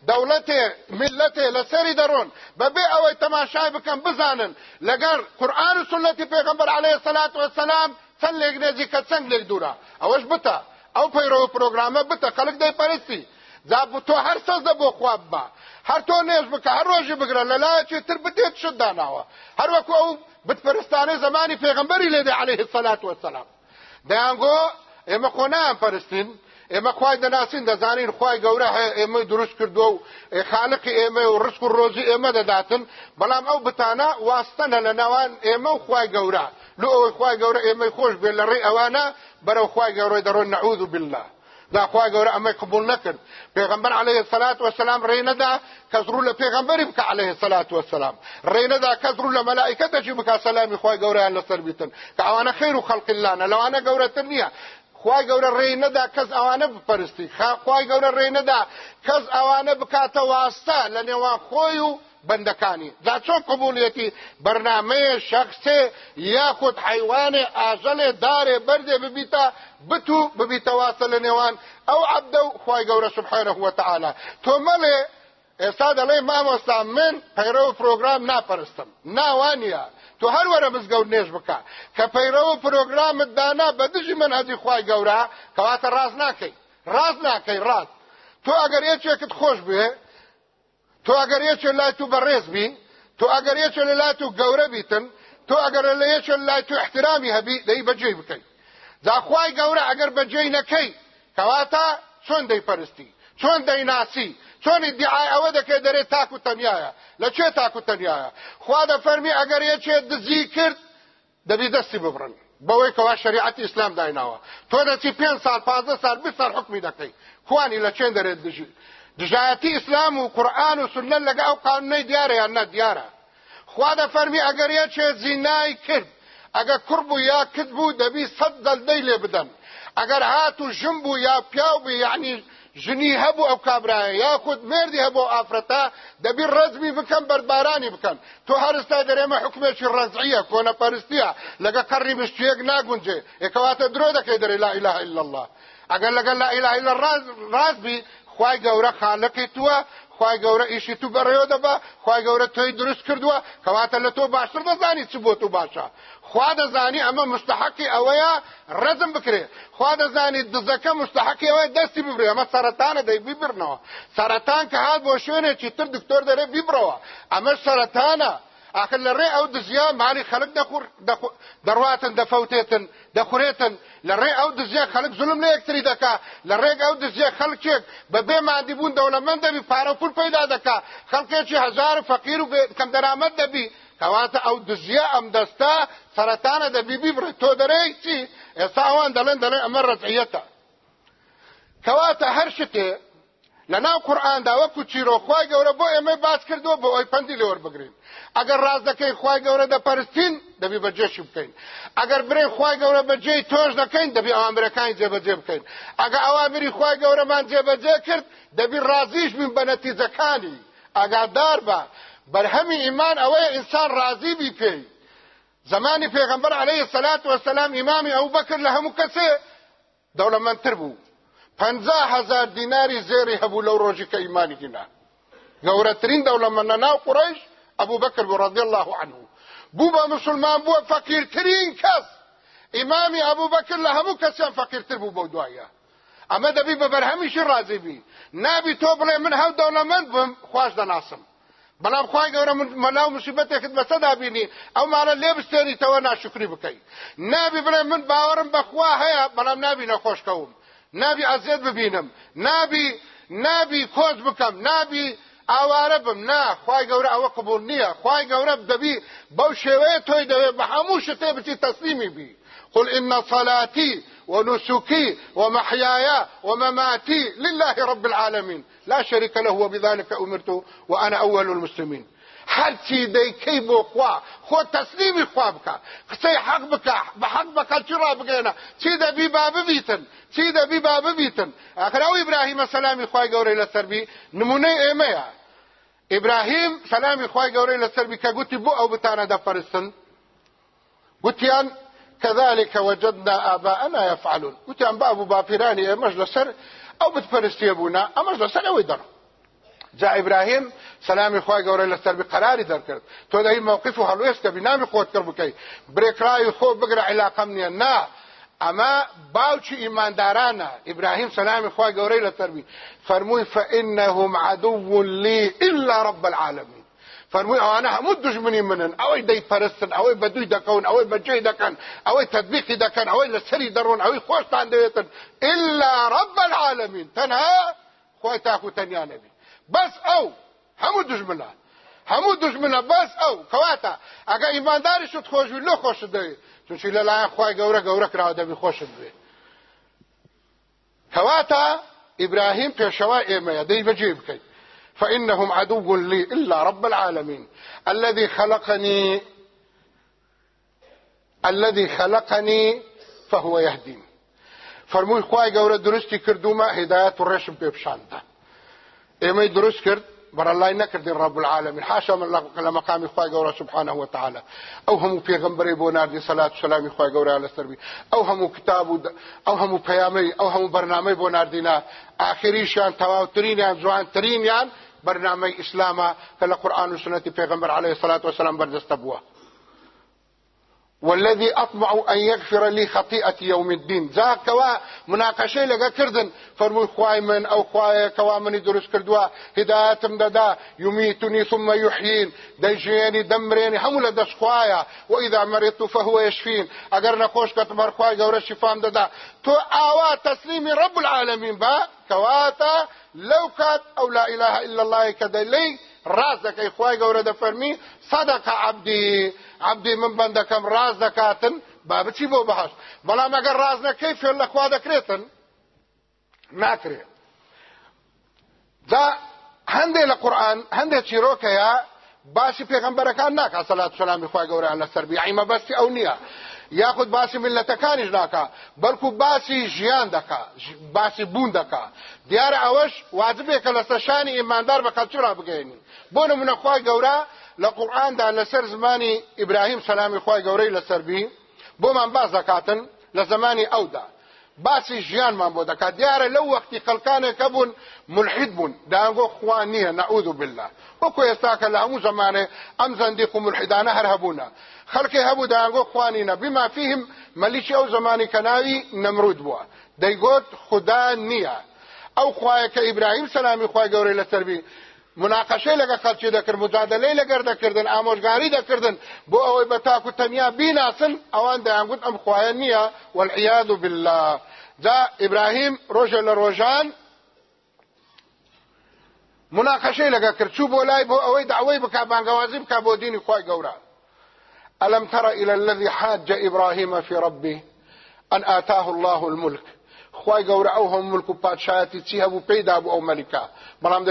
Speaker 1: دولت ملت لسری درون. به او تماشای بکن بزانن. لګر قران او سنت پیغمبر علیه الصلاة والسلام څنګه لګنه ځکه څنګه لګ دورا. اوش بتا. او پیرو پروګرامه بتا. خلق دی پرستی زابو تو هر څه زبو خواب با. هر تو نه بک هر روز بګره لاله چې تر بده شد داناوه هر وکو بتپرستانه زمانی پیغمبری لیده علیه الصلاة والسلام. دیانگو اما خونام پرستین اما خوای د ناسین د ځانین خوای ګوره اما درست کړدو خالق اما أو رزق روزي اما د داتن بلام أو بتانا واستنه لنوان اما خوای ګوره لو خوای ګوره اما خوش بل لري اوانه برو خوای ګوره درو نعوذ بالله. دا خوا ګوره امه قبول نکړ پیغمبر علیه الصلاۃ والسلام رینه دا کثرو له پیغمبر بک علیه الصلاۃ والسلام رینه دا کثرو له ملائکه چې بک سلام خوا ګوره الله سربیتن کاوانه خیر خلق الله نه لوانه ګوره تنیه خوای ګوره رینه دا کس اوانه پرستی خوای ګوره رینه دا کس اوانه بکاته واسطه لنه وا خویو بەندەکانی دا چۆ قبولێتی بەرنمەیە شخصێ یاخود حیوانێ ئاژەلێ دارێ بەردێ ببیتە بتو ببیتەواسە لە نێوان. ئەو عبدە و خی گەورە سبحانە وتەعاالە تۆ مەڵێ ئێستا دەڵێ مامۆستا من پەیرە و پرۆگرام ناپەرستم. ناوانە تۆ هەروەرە مزگەوت نێژ بکە. کە پەیرە و پرۆگرامت دانا بە دژی من هەزی خی گەورە کەواتە ڕاز ناکەی. ڕاز ناکەی ڕاست تۆ ئەگەر یەکێکت خۆش بێ خوش به تو اگر یې چې لا تو برز بی تۆ ئەگەر یەکە لە لای تو گەورە بیتن تۆ ئەگەر لە یەکە لای تو احترامی هەبی دەی بەجێ بکەیت جاخوای گەورە ئەگەر بەجێ نەکەی کەواتە چۆن دەیپەرستی چۆن دەیناسی چۆن دیعای ئەوە دەکەی دەرێت تاکو تەنیایە لە چێ تاکو تەنیایە خوا دەفەرمی ئەگەر یەکێ دزی کرد دەبی دەستی ببڕن بەوەی کەوا شریعەتی ئیسلام دایناوە تۆ دەچی پێنج سال پازدە سال سال حکمی دەکەی خوانی لە چێن دەرێت دژایەتی ئیسلام و قورآن و سنت لەگە ئەو قانونەی دیارە یان نە دیارە خوا دەفەرمی ئەگەر یەکێ زینای کرد ئەگە کوڕ یا کت بوو دەبی سەد دەلدەی لێ بدەن ئەگەر هات و ژن یا پیاو بوو یعنی ژنی هەبوو ئەو کابرایە یاخود مردی هەبوو ئافرەتا دەبی ڕەجمی بکەن بەربارانی بکەن تۆ هەرستا دەرێمە حوکمێکی ڕەجعیە کۆنە پەرستیە لەگە قەڕی مشتێک ناگونجێ ێکەواتە درۆ دەکەی دەرێ لا إله إلا الله. ئەگەر لەگەل لا إله إلا ڕاز خوای گەورە خالقی تووە خوای گەورە ئیشی تو بەڕێوە دەبا خوای گەورە تۆی دروست کردووە. کەواتە لە تۆ باشتر دەزانی چ بۆ تو باشە. خوا دەزانی ئەمە مستحقی ئەوەیە ڕزم بکرێ. خوا دەزانی دزەکە مستحقی ئەوەی دەستی ببرێ. ئەمە سەرەتانە دەی بیبرنەوە. سەرەتان کە هات بۆ شوێنێکی تر دکتۆر دەرێ بیبرەوە. ئەمە سەرەتانە آخر لەڕێ ئەو دزیا مالی خەلک دەخور دەڕواتن دەفەوتێتن دەخورێتن لەڕێ ئەو دزیە خەلک زلم لە یەکتری دەکا لە ڕێک ئەو دزیە خەڵکێک بە بێ مادی بوون دەوڵەمەند دەبی پارە پول پەیدا دەکا خەڵکێکی هەزار فەقیر و کەم دەرامەت دەبی کەواتە ئەو دزیە ئەم دەستا سەرەتانە دەبی بیبڕێت تۆ دەرەی چی ئێستا ئەوان دەڵێن دەڵێن ئەمە ڕەجعیەتە کەواتە هەر شتێ لەناو قورئاندا وەکو چیرۆک خوای گەورە بۆ ئێمە باس کردووە بۆ ئەوی پەندی لێوە بگرین. ئەگەر ڕاز دەکەین خوای گەورە دەپەرستین دەبی بەجێشی بکەین. ئەگەر برێ خوای گەورە بەجێی تۆش دەکەین دەبی ئەوامرەکانی جێبەجێ بکەین. ئەگەر ئەوامری خوای گەورەمان جێبەجێ کرد دەبی ڕازیش بین بە نەتیجەکانی. ئاگادار بە بەرهەمی ئیمان ئەوەیە ئینسان ڕازی بی پێی زمانی پێغەمبەر عەلەیهی سەلات وەسەلام ئیمامی ئەوبەکر لە هەموو کەسێ دەوڵەمەندتر بوو. پەنجا هەزار دیناری زێری هەبوو لەو ڕۆژی کە ئیمانی هینا گەورەترین دەوڵەمەندە ناو قوڕیش ابو بكر رضي الله عنه. بوبا مسلمان بووە فەقیرترین کەس ئیمامی ئەبوو بەکر لە هەموو کەسیان فەقیرتر بوو بۆ دوایە ئەمە دەبی بە بەرهەمیشی ڕازی بی. نابی تۆ بڵێ من هەو دەوڵەمەند بم خوش دەناسم بەڵام خوای گەورە مەلاو مصیبەتێکت بەسەدا بینی. ئەو ماڵە لێ بستێنیتەوە ناشکری بکەی نابی بڵێ من باوەڕم بەخوا هەیە بەڵام نابی نەخۆشکەوم نابی ئەزیێت ببینم نابی نابی کۆز بکەم نابی ئاوارە بم نا خی گەورە ئەوە قبول نییە خی گەورە دەبی بەو شێوەیە تۆی دەوێت بە هەموو تەسلیمی بی. قل إن صلاتي ونسكي ومحياي ومماتي لله رب العالمين. لا شريك له وبذلك أمرت وأنا أول المسلمين. هر چی دەیکەی بۆ خوا خۆ تەسلیمی خوا بکە. قسەی حەق بکە بە حەق بەکە چی ڕابگەێنە. چی دەبی با ببیتن؟ چی دەبی با ببیتن؟ ئەخراو ئیبراهیمە سەلامی خوای گەورەی لەسەربی نمونەی ئێمەیە. ئیبراهیم سەلامی خوای گەورەی لەسەربی کە گوتی بۆ ئەو بتانە دەپەرستن گوتیان كذلك وجدنا آباءنا يفعلون وتيان بابو بافراني امش لسر أو بتپرستی بونا امش لسر اوی در جا ابراهیم سلامی خوای گەورە لەسەر قراری دەرکرد. تۆ دەی مووقف و هەڵوێستکە بینامی خۆت کرد بکەی. برێکرای خۆ بگرە علاقەم نییە. نا ئەمە باوکی ئیماندارانە. ئیبراهیم سلامی خوای گەورەی لەسەربی فەرمووی فإنهم عدو لي إلا رب العالمين. فەرمووی ئەوانە هەموو دژمنی منن. ئەوەی دەیپەرستن ئەوەی بەدووی دەکەون ئەوەی بەجێ دەکەن ئەوەی تدبیقی دەکەن ئەوەی لەسەری دەڕۆن ئەوەی خۆشتان دەوێتن. إلا رب العالمين. تەنها خۆی تاکو تەنیا نەبی. بەس ئەو هەموو دژمنە هەموو دژمنە بەس ئەو کەواتە ئەگە ئیمانداری شت خۆشوی لە خۆش دەوێت چونچی لەلایەن خی گەورە گەورە کراوە دەبی خۆشت بێ کەواتە ئیبراهیم پێشەوە ئێمەیە دەی بەجێ بکەیت فإنهم عدو لي إلا رب العالمين الذي خلقني الذي خلقني فهو يهدين فرمووی خوای گەورە درستی کردومە هدایەت و ڕێشم پێ پیشاندا ئێمەی دروست کرد بەرەلای نەکردین ڕب العالمین حاشا من لە مقامی خی گەورە سبحانه وتعالى. ئەو هەموو پێغمبەری بۆ نردی سەلات سلامی خی گەورە لەسەروی ئەو هەموو کتاب و ئەو هەموو پەیامەی ئەو هەموو بەرنامەی بۆ نردینا ئاخریشیان تەواوترینیان جوانترینیان بەرنامەی ئیسلامە کە لە قورآن و سنەتی پێغمبەر عليه الصلاة والسلام بەردەستە بووە والذي أطمع أن يغفر لي خطيئة يوم الدين. ذا كوا مناقشة لگا کردن فرمو خوای من أو خوای كوا من درس کردوا هدايتم ددا يميتني ثم يحيين. دجيني دمريني. حمل دس خوايا. وإذا مرضت فهو يشفين. اگر نخوش کت مر خوای گور شفام ددا تو آوا تسليم رب العالمين با. كواتا. لو كات أو لا إله إلا الله كدلي. راز دەکەی خی گەورە دەفەرمی سەدەکە عبدی عبدی من بەندەکەم ڕاز دەکاتن. با بچی بۆ بەهاش؟ بەڵام ئەگەر ڕاز نەکەی فێر لە خوا دەکرێتن ناکرێت دا هەندێک لە قورآن هەندێک چیرۆکەیە باسی پێغەمبەرەکان ناکە. سەلات سلامی خی گەورە لەسەر بیعیمە بەستی ئەو نییە. یاخود باسی ملەتەکانیش ناکە بەڵکو باسی ژیان دەکا باسی بوون دەکا. دیارە ئەوەش واجبێکە لە سەشانی ئیماندار بە کەلچورا بگەێنی بۆ نمونە خوای گەورە لە قورآاندا لەسەر زمانی ئیبراهیم سەلامی خوای گەورەی لەسەربی بۆمان باز دەکاتن لە زمانی ئەودا. باسی ژیانمان بۆ دەکات دیارە لەو وەختی خەڵکانێکە بوون ملحید بوون داگۆ خوان نییە نعوذ بالله. وەکو ئێستاکە لە هەموو زمانێ ئەم زەندیق و ملحیدانە هەر هەبوونە خەڵکی هەبوو داگۆ خوانینە بما فیهم مەلیکی ئەو زمانی کە ناوی نەمرود بووە دەیگۆت خدا نییە ئەو خوایە کە ئیبراهیم سەلامی خوای مناقشة لەگە خەڵکی دەکرد مجادلەی لەگەر دەکردن ئامۆژگاری دەکردن بۆ ئەوەی بە تاکو تەنیا بیناسن ئەوان دەیانگوت ئەم خوایە نییە والعیاذ بالله. جا ئیبراهیم ڕۆژە لە ڕۆژان مناقشەی لەگە کرد. چوو بۆ لای بۆ ئەوەی داوای بک بانگەوازی بک بۆ دینی خی گەورە ألم تر إلى الذي حاج إبراهيم في ربه أن آتاه الله الملك خواي گەورە ئەو هەم ملک و پادشایەتی چی هەبوو پێیدا بوو ئەو مەلیکا بەڵام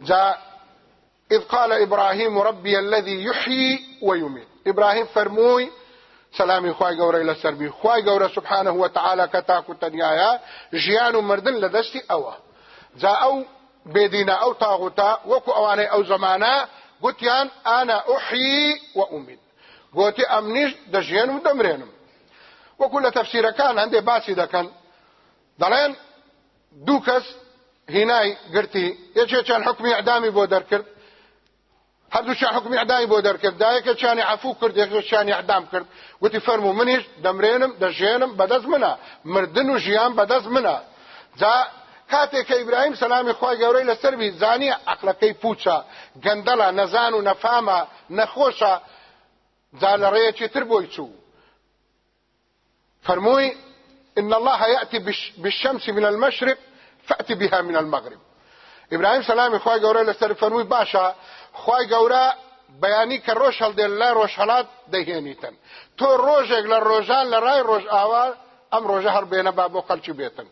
Speaker 1: جاء إذ قال إبراهيم ربي الذي يحيي ويميت. إبراهيم فرموي سلامي خواي گەورەی لەسەر بی خواي گەورە سبحانه وتعالى كتاكو تنيايا و مردن لە دەستی ئەوە جا ئەو بێدینە ئەو تاغوتا وەکو ئەوانەی ئەو زمانە گوتیان ئانا ئوحی و ئومید گوتی ئەمنیش دەژێن و دەمرێنم وەکو لە تەفسیرەکان هەندێک باسی هینای گرتی یەکێکیان حکمی ئەدامی بۆ دەرکرد هەردووچیان حکمی ئەدامی بۆ دەرکرد دایەکەچیانی عفو کرد یەکێکیانی ئەدام کرد وتی فەرمو منیش دەمرێنم دەژێنم بەدەست منە مردن و ژیان بەدەست منە جا کاتێک کە ئیبراهیم سەلامی خی گەورەی لەسەروی زانی عقلەکەی پوچە. گەندەڵە نەزان و نەفامە نەخۆشە جا لە ڕێیەکی تر بۆی چوو. فەرمووی إن الله يأتي بالشمس من المشرق فأتي بها من المغرب. إبراهيم سلامي خواهي قوري لسر فرموي باشا خواهي قورا بەیانی کە ڕۆژ هەڵدێن لای ڕۆژهڵات دەهێنیتن. تۆ ڕۆژێک لە ڕۆژان لە ڕای ڕۆژ ئاوا ئەم ڕۆژە هەر بێنە با بۆ خەلکی بێتن.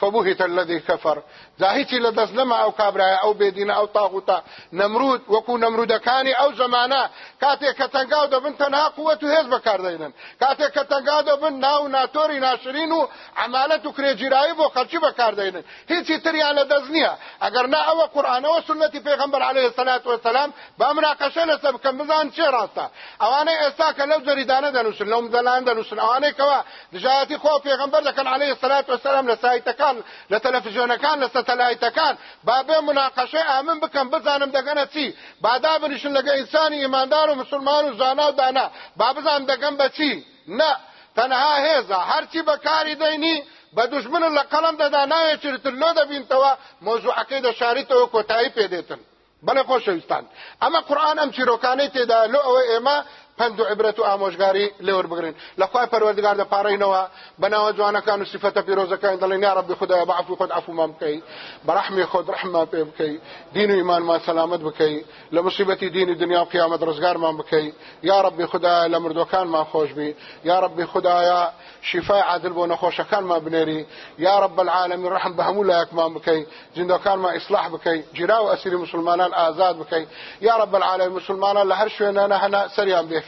Speaker 1: فبهت الذي كفر ذاهيتي لدزلما أو كابرايا أو بيدينا أو طاغوتا نمرود وكو نمرود كاني أو زمانا كاتي كتنگاو دبن تنها قوة هز بكاردينن كاتي كتنگاو دبن ناو ناتوري ناشرينو عمالتو كريجيرائي بو خلچي بكاردينن هيتي تريان لدزنيا اگر نا أو قرآن و سنتي پیغمبر عليه الصلاة والسلام بامناقشه لسب كم بزان چه راستا اواني استا كلو زريدانه دنوسن لوم دلان دنوسن اواني كوا دجايتي خو پیغمبر لكن عليه الصلاة والسلام لسايتكان تەلەڤیزیۆنەکان لە تەلەڤیزیۆنەکان لە سەتەلایتەکان با بێ مناقەشەی ئامن بکەم بزانم دەگەنە چی. بادا بنیشن لەگە ئینسانی ئیماندار و مسلمان و زانا و دانا. با بزان دەگەم بە چی. نه تەنها هێزە هەرچی بەکاری دەینی بە دوژمن لە قەڵم دەدا ناوێتتر لۆ دەبینتەوە مۆزوعەکەی دەشاریتەوە کۆتایی پێدێتن بەڵێ خۆشەویستان. ئەمە قورآن ئەم چیرۆکانەی تێدا لۆ ئەوە ئێمە پند و عبرەت و ئامۆژگاری لێوە بگرین. لەخوای پەروەردگار دەپارڕینەوە بەناوە جوانەکان و سیفەتە پیرۆزەکان دەڵێن یا ربی خدای بەعفو خۆت عفومان بکەی. بەرەحمی خۆت ڕحمان پێ بکەی. دین و ئیمانمان سەلامت بکەی. لە مصیبەتی دینی دنیا و قیامەت ڕزگارمان بکەی. یا ربی خدای لە مردوەکانمان خۆش بی. یا ربی خدایە شفای عادل بۆ نەخۆشەکانمان بنێری. یا رب العالمین ڕحم بە هەموو لایەکمان بکەی. جندەکانمان ئیسلاح بکەی. جیرا و ئەسیری مسلمانان ئازاد بکەی. یا رب العالمین مسلمانان لە هەر شوێنانە هەنا سەریان بێ.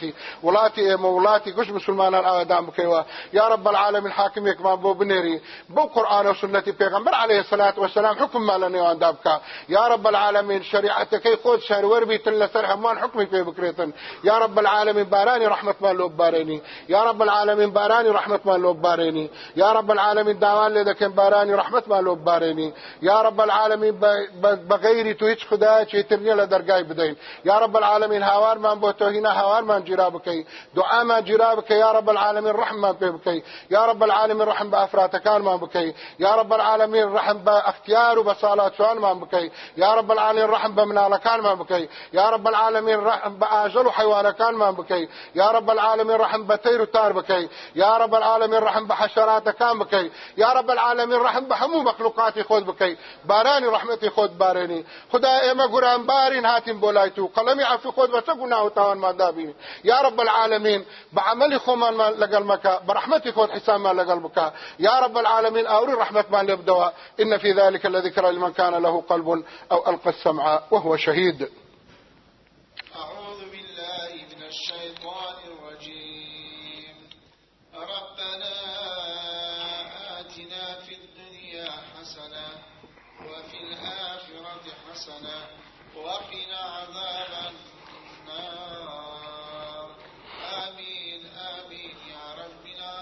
Speaker 1: وڵاتی ئێمە وڵاتی گشت مسلمانان ئاوادان بکەیەوە یا رب العالمین حاکمێکمان بۆ بنێری بۆ قورآن و سنەتی پێغەمبەر عليه الصلاة والسلام حکممان لە نێواندا بکە یا رب العالمین شریعەتەکەی خۆت شاروەر بیتن لەسەر هەمووان حکمی پێ بکرێتن یا رب العالمین بارانی رحمتمان لۆ ببارێنی یا رب العالمین بارانی رحمتمان لۆ ببارێنی یا رب العالمین داوان لێ دەکەن بارانی رحمتمان لۆ ببارێنی یا رب العالمین بەغەیری تو هیچ خدایەکی تر نییە لە دەرگای بدەین یا رب العالمین هاوارمان بۆ تۆ هێنا هاوارمان
Speaker 2: گیرا بکەی دوعامان گیرا بکەی یا رب العالمین ڕحممان پێ بکەی یا رب العالمین ڕحم بە ئافراتەکانمان بکەی یا رب العالمین ڕحم بە ئەختیار و بە ساڵاتوانمان بکەی یا رب العالمین ڕحم بە مناڵەکانمان بکەی یا رب ڕحم بە ئاژەڵ و حیوانەکانمان بکەی یا رب العالمین ڕحم بە تەیر و تار یا رب العالمین ڕحم بە حەشەراتەکان بکەی یا رب العالمین ڕحم بە هەموو مەخلوقاتی خۆت بکەی بارانی ڕحمەتی خۆت بارێنی خدا ئێمە گورانبارین هاتین بۆ لای تو قەڵەمی عفو خۆت بە چە گوناه یا رب لەگەڵ مەکە بە ڕحمەتی خۆت حسابمان لەگەڵ بکە یا رب العالمین ئاوری ڕحمەتمان لێ بدەوە إن في ذلك لذكرى لمن كان له قلب أو ألقى السمع وهو شهيد.
Speaker 3: أعوذ بالله من الشيطان الرجيم. ربنا آتنا في الدنيا حسنة وفي الآخرة حسنة وقنا عذاب النار.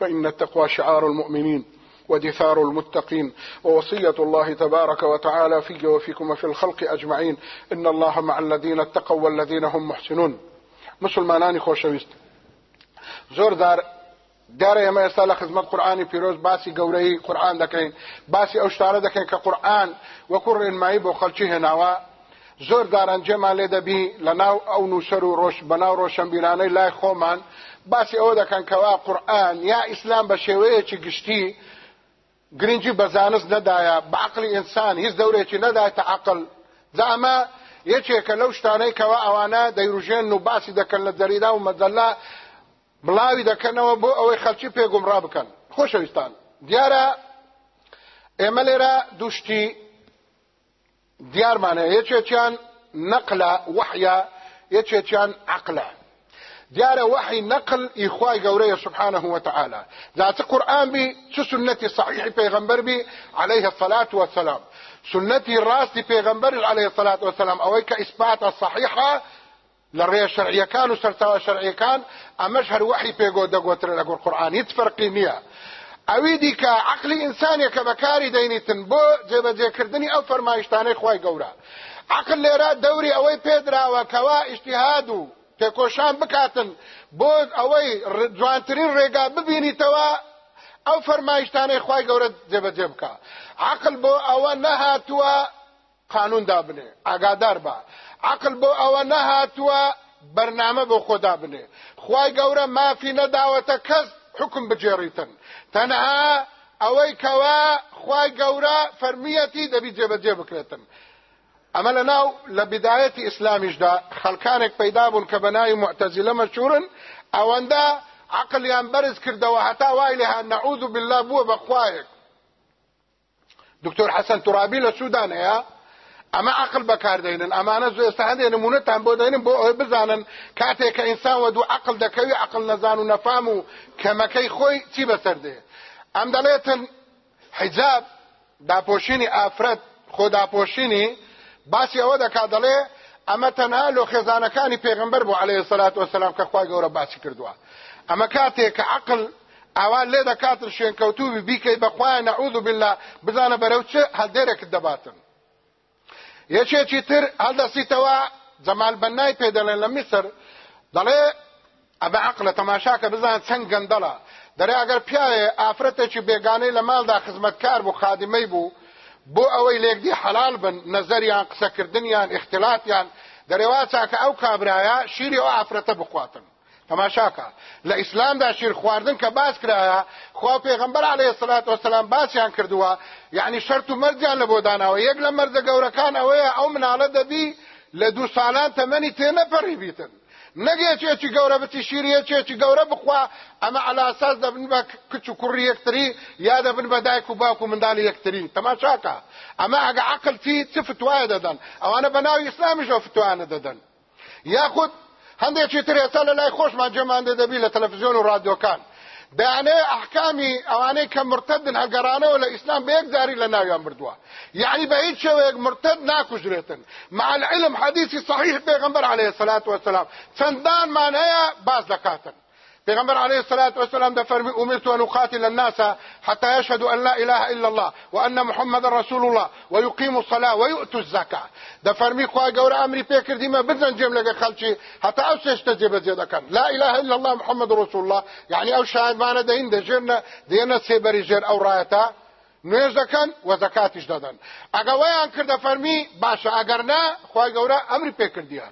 Speaker 1: فإن التقوى شعار المؤمنين ودثار المتقين ووصية الله تبارك وتعالى في وفيكم وفي الخلق أجمعين. إن الله مع الذين اتقوا والذين هم محسنون. مسلمانانی خۆشەویست زۆر دار ئێمە ئێستا لە خزمەت قورآانی پیرۆز باسی گەورەی قورآن دەکەین. باسی ئەو شتارە دەکەین کە قورآن وەکو ڕێنمایی بۆ خەڵکی هێناوە. زۆر دارانجێمان لێ دەبی لە ناو ئەو نووسەر و ڕۆژ بەناو ڕۆشنبیرانەی لای خۆمان باسی ئەوە دەکەن کەوا قورآن یا ئیسلام بە شێوەیەکی گشتی گرنگی بەزانست نەدایە بەعقلی ئینسان هیچ دەورێکی نەدایتە عقل. زامە یەکێکە لەو شتانەی کەوا ئەوانە دەیروژێن و باسی دەکەن لە دەریدا و مەجەلا بڵاوی دەکەنەوە بۆ ئەوەی خەلکی پێگومڕا بکەن. خۆشەویستان. دیارە ئێمە لێرە دوشتی دیارمانە یەکێکیان نەقلە وحیە یەکێکیان عقلە دیارە وحی نقل ئیخوای گەورەیە سبحانه وتعالى. ذات قرآن بي چه سنتي صحيح پیغمبر بي؟ عليه الصلاة والسلام. سنتي راستي پیغمبر عليه الصلاة والسلام. اوي كإثبات الصحيحة لڕێ شرعیەکان و سەرتاوە شەرعیەکان ئەمەش هەر وحی پێگۆ دەگوترە لەگەڵ قورآن هیچ فەرقی نییە ئەوی دیکە عقلی ئینسانێکە بەکاری دەینیتن بۆ جێبەجێکردنی ئەو فەرمایشتانەی گەورە عقل لێرە دەوری ئەوەی پێدراوە کەوا ئیشتیهاد و تێکۆشان بکاتن. بۆ ئەوەی جوانترین ڕێگا ببینیتەوە ئەو فەرمایشتانەی خی گەورە جێبەجێ بکە عقل بۆ ئەوە نەهاتووە قانون دابنێ ئاگادار بە. عقل بۆ ئەوە نەهاتووە بەرنامە بۆ خۆدا بنێ. خی گەورە مافی نەداوەتە کەس حکم بجێڕیتن. تەنها ئەوەی کەوا خی گەورە فەرمیەتی دەبی جێبەجێ بکرێتن. ئەمە لە ناو لە بدایەتی ئیسلامیشدا خەڵکانێک پەیدا بوون کە بەناوی معتەزیلە مەشهورن ئەوەندە عقلیان بەرز کردەوە هەتا وای لێها نەعوذ بالله بووە بەخوایەک دکتۆر حەسەن تورابی لە سوودان هەیە ئەمە عقل بەکاردێنن ئەمانە زۆ ئێستا هەندێک نمونەتان بۆ دەێنن بۆ ئەوەی بزانن. کاتێک کە ئینسان عقل دەکەوی عقل نەزان و نەفام و کەمەکەی خۆی چی بەسەر دێ ئەم دەڵێتن حیجاب داپۆشینی ئافرەت خۆ داپۆشینی باسی ئەوە دەکا دەڵێ ئەمە تەنها لۆ خێزانەکانی پێغمبەر بوو عليه سلات وسلام کە خخوای گەورە باسی کردووە. ئەمە کاتێک کە عقل ئاوان لێ دەکاتن شوێنکەوتوبی بیکەی بەخوای نەعوذ بالله بزانە بەرەو چه هەڵدێرێکت دەباتن. یەکێکی تر هەڵدەسیتەوە جەمال بەنای پێ دەڵێن لە میسر. دەڵێ ئەبە عقلە تەماشاکە بزان چەند گەندەڵە. دەرێ ئەگەر پیاێ ئافرەتێکی بێگانەی لە ماڵدا خزمەتکار بوو خادمەی بوو بۆ ئەوەی لێکدی حەلال بن نەزەریان قسەکردنیان اختلاتیان دەرێوا چاکە ئەو کابرایە شیری ئەو ئافرەتە بخواتن. تەماشاکە. لە ئیسلامدا شیر خواردن کە باس کرایە خوا پێغمبەر عليه الصلاة والسلام باسییان کردووە. یعنی شەرت و مەرجیان لە بۆ داناوە یەک لە مەرجە گەورەکان ئەوەیە ئەو مناڵە دەبی لە دوو ساڵان تەمەنی تێنەپەڕی بیتن نەگەیەکێکی گەورە بچی شیرەکێکی گەورە بخوا ئەمە علاساس دەبن بە کچ و کوڕی یەکتری یا دەبن بە دایک و باوک و منداڵی یەکتری تەماشاکە. ئەمە ئەگە عقل چی چ فتوایە دەدەن؟ ئەوانە بە ناوی ئیسلامیشەوە فتوانە دەدەن. یاخود هەندێکی تر ئێستا لە لای خۆشمان جەماندە دەبی لە تەلەڤزیۆن و رادیۆکان. دەیانێ ئەحکامی ئەوانەی کە مرتدن هەگەرانەوە لە ئیسلام بە یەکداری لە ناویان بردووە یعنی بە هیچ شێوەیەک مرتد مع العلم حدیثی صحیح پێغەمبەر عەلەیهی الصلاة والسلام. چەندانمان هەیە باز دەکاتن پیغمبر عليه الصلاة والسلام ده فرمي أمرت أن أقاتل الناس حتى يشهدوا أن لا إله إلا الله وأن محمد رسول الله ويقيموا الصلاة ويؤتوا الزكاة. ده فرمي خواه قورا أمري بيكر ديما بزن جيم لغا خلشي حتى أو سيشتجيب زيادة كان لا إله إلا الله محمد رسول الله. يعني أو شاهد معنا ده هند جيرنا دينا سيبري جير أو رايتا نوێژ دەکەن و زەکاتیش دەدەن. ئەگەوەیان کردە فەرمی باشە ئەگەر نا خی گەورە ئەمری پێکردیە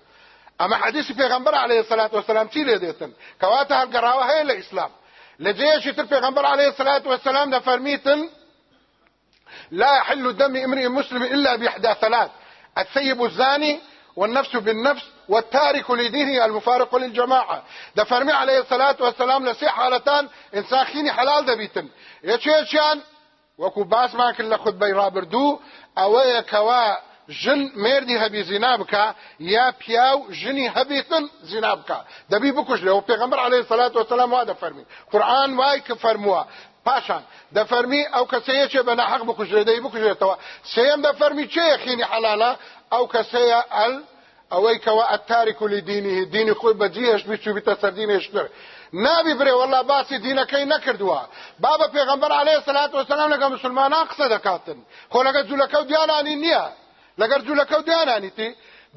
Speaker 1: أما حديث پیغمبر عليه الصلاة والسلام چی له دیتن کواته هرګراوه هي له اسلام لجيش تر پیغمبر عليه الصلاة والسلام ده لا يحل دم امرئ مسلم إلا بإحدى ثلاث. الثيب الزاني والنفس بالنفس والتارك لدينه المفارق للجماعة. ده فرمي عليه الصلاة والسلام لسي حالتان انسان خيني حلال ده بيتن يچيشان وكو باس ما كل خطبه رابردو اوه كوا ژن مردی هەبی زینا بکە یا پیاو ژنی هەبێتن زینا بکە. دەبی بکوژێەوە پێغمبەر عليه الصلاة والسلام وا دەفەرمی قورآن وای کە فەرمووە. پاشان دەفەرمی ئەو کەسەیەکێ بە نەحەق بکوژێ دەی بکوژێتەوە. سێم دەفەرمی چێ خینی حەلالە ئەو کەسەیە ئەل ئەوەی کەوە ئەتاریک و دینی دینی خۆی بەجیهش بیچوو بیتە سەردینێشتر نابی برێ وەڵا باسی دینەکەی نەکردووە. بابە پێغمبەر عليه سلات وسلام لەگە مسلمانان قسە دەکاتن. خۆ لەگە جوولەکە و دیانانی نییە. لەگەر جوولەکە و دیانانیتی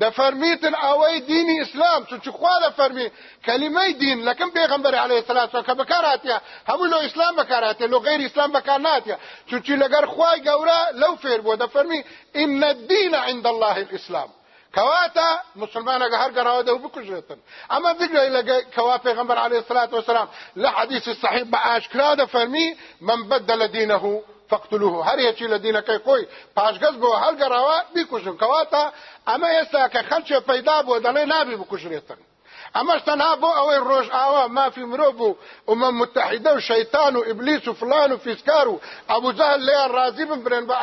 Speaker 1: دەفەرمیتن ئەوەی دینی ئیسلام چونچ خوا دەفەرمی کەلیمەی دین لەکەم پێغمبەر عليه الصلاة کە بەکاراتە هەموو لۆ ئیسلام بەکاراتێ لۆ غیر ئیسلام بەکار ناتە چونچی لەگەر خوای گەورە لەو فێر بووە دەفەرمی ئین الدین عند الله الإسلام. کەواتە مسلمانەگە هەر گەڕاوە دە بکوژێتن. ئەمە بگوی لەگە کەوا پێغمبەر عليه الصلاة والسلام لە حدیث صحیح بە ئاشکرا دەفەرمی من بدل دینه فقتلوه هر یەکی لە دینەکەی خۆی پاشگەز بۆ هەلگەڕاوە بیکوژن. کەواتە ئەمە ئێستا کە خەلچێ پەیدا بووە دەڵێ نابی بکوژرێتن ئەمەش تەنها بۆ ئەوەی ڕۆژ ئاوا مافی مرۆڤ بوو ئومە متحیدە و شەیتان و ئیبلیس و فلان و فیسکار و ئەبوجەهل لێیان ڕازی ببرێن بە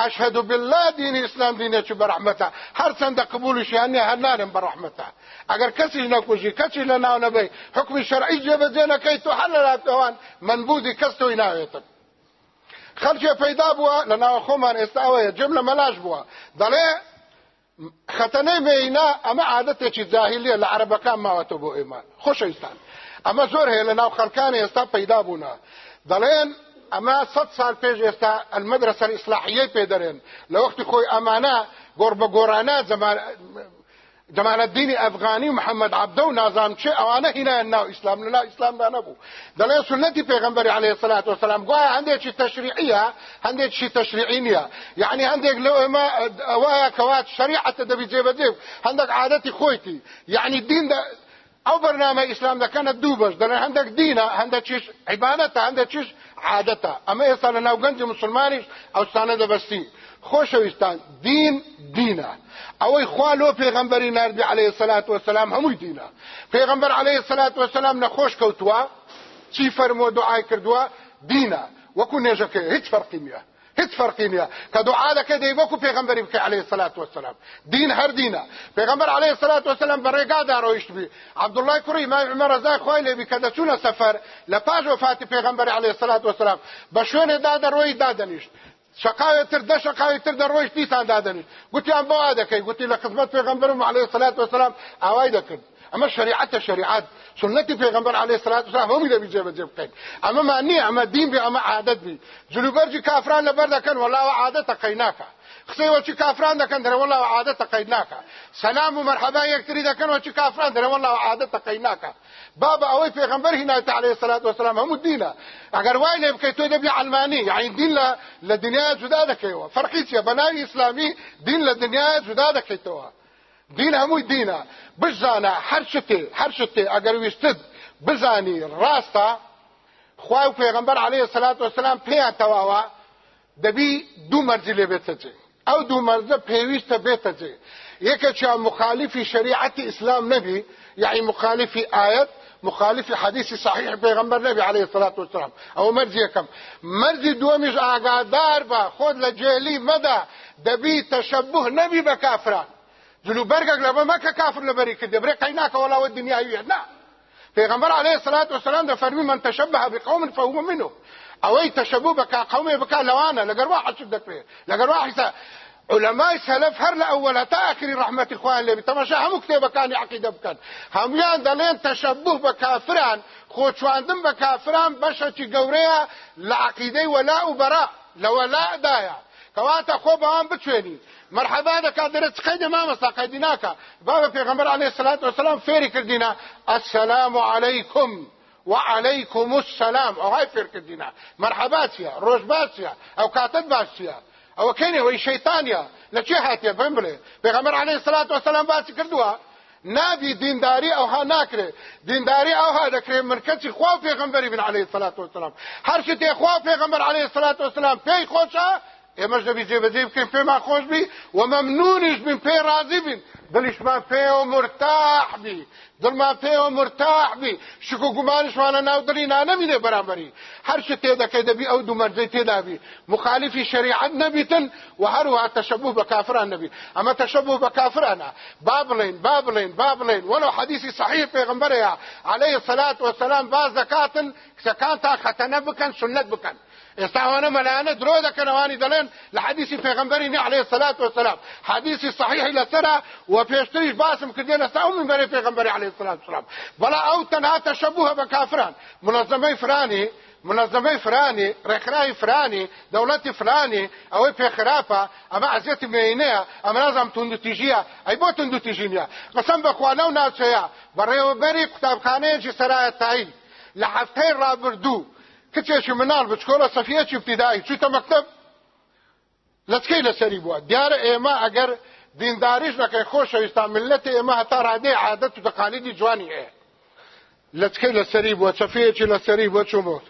Speaker 1: أشهد بالله دين إسلام دين برحمته هر سند قبول شاني هر نارم برحمته اگر کسی نکوشی کسی لناو نبی حکم شرعی جب زینا کی تو حل راتوان منبوذی کستوی ناویتن خەلکێ پەیدا بووە لە ناوە خۆمان ئێستاوەیە جم لە مەلاش بووە. دەڵێ خەتەنەی مێینا ئەمە عادەتێکی جاهلیە لە عربەکان ماوەتە بۆ ئێمە خۆشەویستان. ئەمە زۆر هەیە لە ناو خەڵکانی ئێستا پەیدا بوونا. دەڵێن ئەمە سەد سال پێش ئێستا ئیسلاحیەی پێدەرێن. لە وەختی خۆی ئەمانە گۆڕ بە گۆرانە جمال الدین افغانی محمد عبده و نازام چه آوانه هنا ناو اسلام لنا اسلام دا نبو. دلای سنتی پیغمبر علیه الصلاة والسلام گویا هنده چی تشریعیه هنده چی تشریعی نیه. یعنی هنده لو ما اوایا کوات شریعت دبی جیب جیب هنده عادتی خویتی. یعنی دین دا أو برنامه اسلام دا كانت دوبش دل عندك دينه عندك چیش عبادته عندك چیش عادته. اما يصل لنا وجنج مسلمانش أو سنه ده بسي خۆشەویستان دین دینە ئەوەی خوا لۆ پێغەمبەری نردی عليه الصلاة والسلام هەمووی دینە پێغەمبەر عليه الصلاة والسلام نەخۆش کەوتووە چی فەرمووە دوعای کردووە دینە وەکو نێژەکە هیچ فەرقی نییە هیچ فەرقی نییە کە دوعا دەکە دەی وەکو پێغەمبەری بکە عليه الصلاة والسلام دین هەر دینە پێغەمبەر عليه الصلاة والسلام بەڕێگادا ڕۆیشت بی. عبدالله کوڕی مای عمەر رەزای خوای لێبی کە دەچوونە سەفەر لە پاش وفاتی پێغەمبەری عليه الصلاة والسلام بە شوێنێدا دەڕۆی دادەنیشت شقاوێتتر شقاوێتتر دەڕۆیش دیسان دادنی. گوتیان بۆ دەکەی گوتی لە خزمەت پێغمبرم عليه الصلاة والسلام ئاوای دەکرد ئەمە شریعەتە شریعەت سنەتی پێغمبەر عليه الصلاة والسلام هەمووی دەبی جێبەجێ بکەین ئەمە مان نییە ئەمە دین بێ ئەمە عادەت بی. جلوبەرجی کافران لەبەر دەکەن وەڵاوە عادەتە قەیناکە قسەی وەچی کافران دەکەن؟ دەرە وەڵاوە عادەتە قەیناکە سەلام و مەرحەبا یەکتری دەکەن وەچی کافران؟ دەرە وەڵاوە عادەتە قەیناکە بابا ئەوەی پێغمبەر هینایەتە عليه الصلاة والسلام هەموو دینە. ئەگەر وای لێ بکەیت تۆ دەبی علمانی یعنی دین لە دنیا جودا دەکەیەوە فەرقی چیە بەناوی ئیسلامی دین لە دنیا جودا دەکەیتەوە. دین هەمووی دینە. بزانە هەر شتێ هەر شتێ ئەگەر ویستت بزانی ڕاستە خوای و پێغمبەر عليه الصلاة والسلام پێیان تەواوە دەبی دوو مەرجی لێ جێ ئەو دوو مەرجە پێویستە بێتە جێ یەکێکیان مخالفی شریعەتی ئیسلام نەبی یعنی مخالفی ئاەت مخالف حديث صحيح پیغمبر نبی عليه الصلاة والسلام. أو مرزی یکم. مرزی دومیش آگادار با خود لجیلی مدا دبی تشبه نبی بکافران جلو برگك لما ما كافر لبري كده بري قيناك ولا والدنيا يهنا پیغمبر علیه الصلاة والسلام د فرمی من تشبه بقوم فهو منه. أو تشبه بکا قوم بکا لوانا لگر واحد شد کړی لگر واحد علماء سلف هر اوله تا اخري رحمت اخوان له تماشا هم کتاب کانی عقیده بکن. هم یان دلین تشبه بکافران بشه چې ګوریا لعقیده ولا أو براء لولا دایا. کواته خو به هم بچوینی. مرحبا ده کادر قید ما مساقیدناکا باب پیغمبر علیه الصلاة والسلام فیری کردینا السلام علیکم وعليكم السلام. أو هاي فرق الدينا مرحباتيا روجباتيا أو كاتب باسيا أو كيني وي شيطانيا لچه هاتيا بمبله پیغمبر عليه الصلاة والسلام باسی کردوا نابی دینداری أو ها ناکره دینداری أو ها دکره مرکز خوا پیغمبر ابن علیه الصلاة والسلام. هر شته خوا پیغمبر علیه الصلاة والسلام. پی خوشا ئێمەش دەبی جێبەجێ بکەین پێمان خۆش بی و مەمنونیش بن پێ رازی بین دڵیشمان پێوە مرتاح بی. دڵمان پێوە مرتاح بی. شک و گومانشمانە ناو دڵی نانەمینێ بەرامبەری هەر شت تێ دەکەی دەبی ئەو دوو مەرجەی تێدابی مخالفی شریعت نەبیتن و هەروها تەشەبوه بە کافران نەبی ئەمە تەشەبوه بە کافرانە با بڵێن با بڵێن با بڵێن وەلو حەدیثی صحیح پێغمبەرەیە عليه الصلاة والسلام باز دەکاتن کچەکان تا خەتەنە بکەن سنت بکەن ئێستاوانە مەلایانە درۆ دەکەنەوانی دەڵێن لە پێغمبەری عليه الصلاة والسلام حەدیثی صحیحی لەسەرە و پێشتریش باسم کردێنە ستا ئەو منبەری پێغمبەری عليه الصلاة والسلام. بەڵا ئەو تەنها تەشەبوه بە کافران منەظەمەی فرانی منظمەی فرانی ڕێکخراوی فرانی دەوڵەتی فرانی ئەوەی پێخراپە ئەمە عزیەتی مێنەیە ئەمە نازام تونند تیژیە ئەی بۆ تونند تیژینە قسم بەخوانە و ناوچەیە بەڕێوەبەری قوتابخانەیەکی سەرایەتایی لە هەفتەی ڕابردوو کچێکی منال بچکۆلە سەفیەکی ابتدایی. چوتە مەکتب لەچکەی لەسەری بووە دیارە ئێمە ئەگەر دینداریش نەکەی خۆشەویستان ملەتی ئێمە هەتا ڕادەی عادەت و دەقالیدی جوانی هەیە لەچکەی لەسەری بووە چەفەیەکی لەسەری بۆ چوومەوە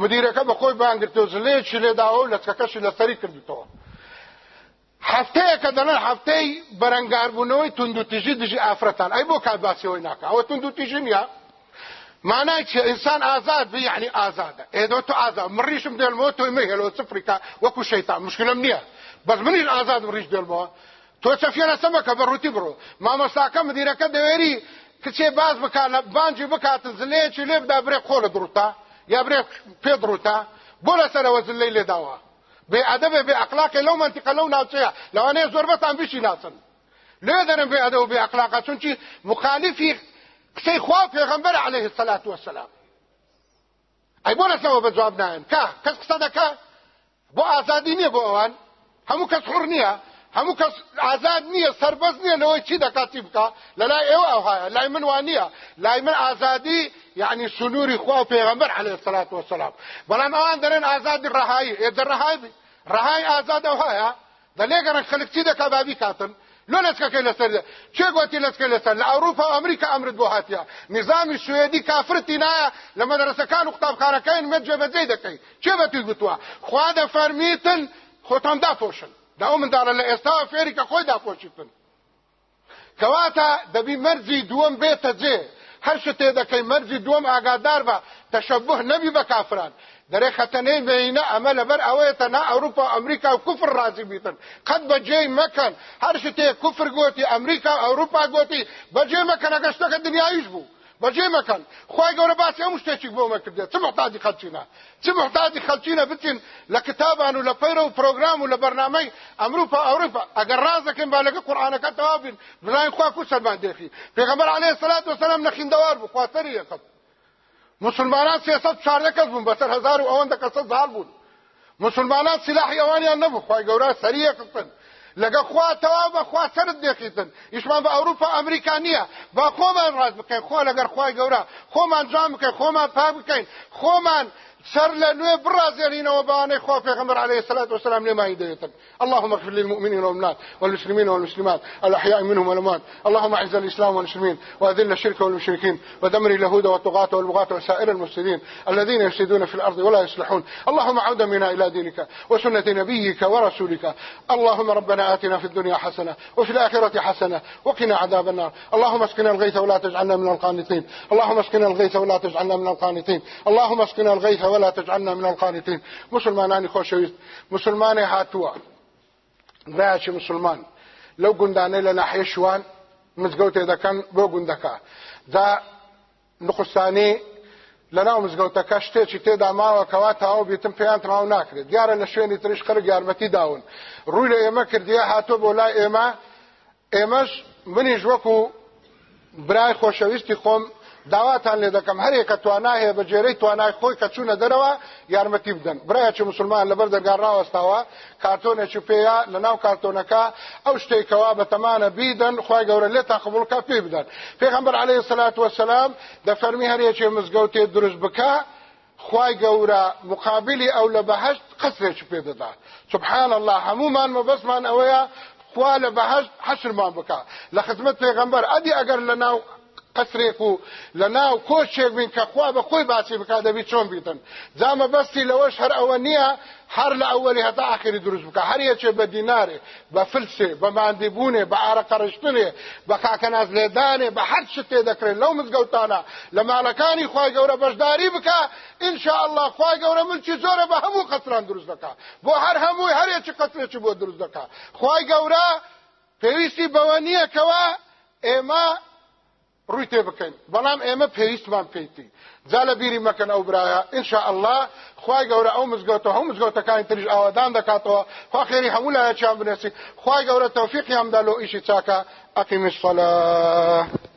Speaker 1: مدیرەکە بە خۆی بانگرتۆ زلەیەکی لێداوە و لەچکەکەشی لەسەری کردیتەوە هەفتەیەکە دەڵێن هەفتەی بەرەنگاربوونەوەی تونند و تیژی دژی ئافرەتان. ئەی بۆ کات باسیەوەی ناکە. ئەوە تونند و تیژی نیە معناه چې انسان آزاد وي يعني آزاد اېدو ته آزاد دل مو ته مه له صفرika وکو شیطان مشکله نه بس منی آزاد مريش دل مو تو سفينه سمك بروتي برو ما مساکه مدیره کده ویری کچې باز وکاله بانجی وکات زلې چې لب دا بره خور دروتا. یا وزلې له داوا به ادب به اخلاق لو منطقه لو ناصيه لو نه ضربت ام بشي ناسن له درن به ادب به اخلاق چون چې مخالفي قسەی خوا پێغەمبەر عليه الصلاة والسلام ئەی بۆ لەسەوە بە جواب نایەن. کا کەس قسە دەکا؟ بۆ ئازادی نییە بۆ ئەوان. هەموو کەس حڕ نییە. هەموو کەس ئازاد نییە سربەز نییە لەوەی چی دەکات چی بکە لە لای ئێوە ئەو هایە لای من وان نییە. لای من ئازادی یعنی سنووری خوا و پێغەمبەر عليه الصلاة والسلام بەڵام ئەوان دەرێن ئازادی ڕەهایی. ئێدە ڕەهای ڕەهای ئازاد ئەو هەیە دەلێگەڕن خەلک چی دەکا بابی لو لسکه لسر چه گوتی لسکه لسر لأوروپا و امریکا امرد بو هاتیا نظام سویدی کافرتی نایا لمدرسه کان و قطاب خارکین مجه بزی دکی چه بتی گوتوا خواه دا فرمیتن دوامدارن لە ئێستا فێریکە خۆیدا پۆچیتن کەواتە دەبی مەرزی دووەم بێتە جێ هەر ش تێ دەکەی مەرزی دووەم ئاگادار بە تەشەبه نەبی بە کافران. دەرێ خەتەنەی بینە ئەمە لەبەر ئەوەیەتە نا ئەوروپا ئەمریکا و کوفر ڕازی بیتن قەت بەجێی مەکەن هەر ش تێ کوفر گوتی ئەمریکا ئەوروپا گوتی بەجێ مەکەن ئەگەشتەکە دنیایش بوو اروپا ګوتی بجې مکن. هغه څه دنیا یشبو بجې مکن خوای ګوره باسي هم شته چې بو مکتب څه محتاج خلچینا څه محتاج خلچینا بتین لکتابانو لپیرو پروګرام ول برنامه امریکا اروپا اگر رازکم بالګه قران کا توابین بلای خو کو سر باندې خي پیغمبر علیه الصلاۃ والسلام نخیندوار بو خاطر یې مسلمانان سیاست چارده کس بون بسر هزار و اوان دا کسد زال بون مسلمانان سلاح یوانیان نبو خواه گورا سریع کسن لەگە خواتەوا بەخوا سرت دێخیتن ئیشمان بە ئەوروپا ئەمریکا نییە با خۆمان ڕاز بکەین خۆ لەگەر خی گەورە خۆمان جام بکەین خۆمان پا بکەین خۆمان سر لنوي برازيلين وباني خوف پیغمبر عليه الصلاة والسلام لما يديتك. اللهم اغفر للمؤمنين والمؤمنات والمسلمين والمسلمات الأحياء منهم والأموات. اللهم أعز الإسلام والمسلمين وأذل الشرك والمشركين ودمر اليهود والطغاة والبغاة وسائر المفسدين الذين يفسدون في الأرض ولا يصلحون. اللهم عود منا إلى دينك وسنة نبيك ورسولك. اللهم ربنا آتنا في الدنيا حسنة وفي الآخرة حسنة وقنا عذاب النار. اللهم اسقنا الغيث ولا تجعلنا من القانطين. اللهم اسقنا الغيث ولا تجعلنا من القانطين. اللهم اسقنا الغيث ولا تجعلنا من القانتين. مسلمانانی خوشویست مسلمانی هاتووە. ڕایکی مسلمان. لەو گوندانەی لە ناحیە شوان مزگەوتێ دەکەن بۆ گوندەکە. دا نقصانی لەناو مزگەوتەکە شتێکی تێدا ماوە کەوا تاوە بیتم پێیان تەواو ناکرێت. دیارە لە شوێنی تریش خەرک یارمەتی داون. ڕووی لە ئێمە کردیە هاتۆ بۆ لای ئێمە. ئێمەش منیش وەکو برای خۆشەویستی خۆم داواتان لێ دەکەم. هەرێکە توانای هەیە بە جێرەی توانای خۆی کە چوونە دەرەوە یارمەتی بدەن. برایەکی مسلمان لەبەر دەرگان ڕاوەستاوە کارتۆنێکی پێەیە لە ناو کارتۆنەکە ئەو شتێکەوە بە تەمانە بیدەن خی گەورە لێتان قبولکە پێ بدەن. پێغەمبەر عەلەیهی سەلات وەسەلام دەفەرمی هەرێکی مزگەوتێ دروست بکە خی گەورە مقابلی ئەو لە بەهشت قسرێکی پێ دەدا. سبحان الله هەمومان مەبەسمان ئەوەیە خوا لە بەهشت حەشرمان بکە. لە خزمەت پێغەمبەر ئەدی ئەگەر لە ناو قەسرێک و لە ناو کۆچێک بین کە خوا بە خۆی باسی بک دەبی چۆن بیتن. جامە بەستی لەوەش هەر ئەوە نییە هەر لە ئەوەلی هەتا ئاخری دروست بکە هەر یەکێ بە دینارێ بە فلسێ بە ماندیبوونێ بە ئارەقەڕشتنێ بە کاکەناز لێدانێ بە هەر شتێ دەکرێت لەو مزگەوتانە لە ماڵەکانی خی گەورە بەشداری بکە إن شاء الله خی گەورە ملکی زۆرە بە هەموو قەتران دروست دەکە بۆ هەر هەمووی هەرێکی قەترێکی بۆ دروست دەکە خی گەورە پێویستی بەوە نییەکەوە ئێمە ڕووی تێ بکەین. بەڵام ئێمە پێویستمان پێیتی. جا لە بیری مەکەن ئەو برایە. إن شاء الله خی گەورە ئەو مزگەوتە هەم مزگەوتەکانی تریش ئاوادان دەکاتەوە. خوا خێری هەموو لایەکیان بنێسی خی گەورە تەوفیقیاندا لۆ ئیشی چاکە. أقم الصلاة.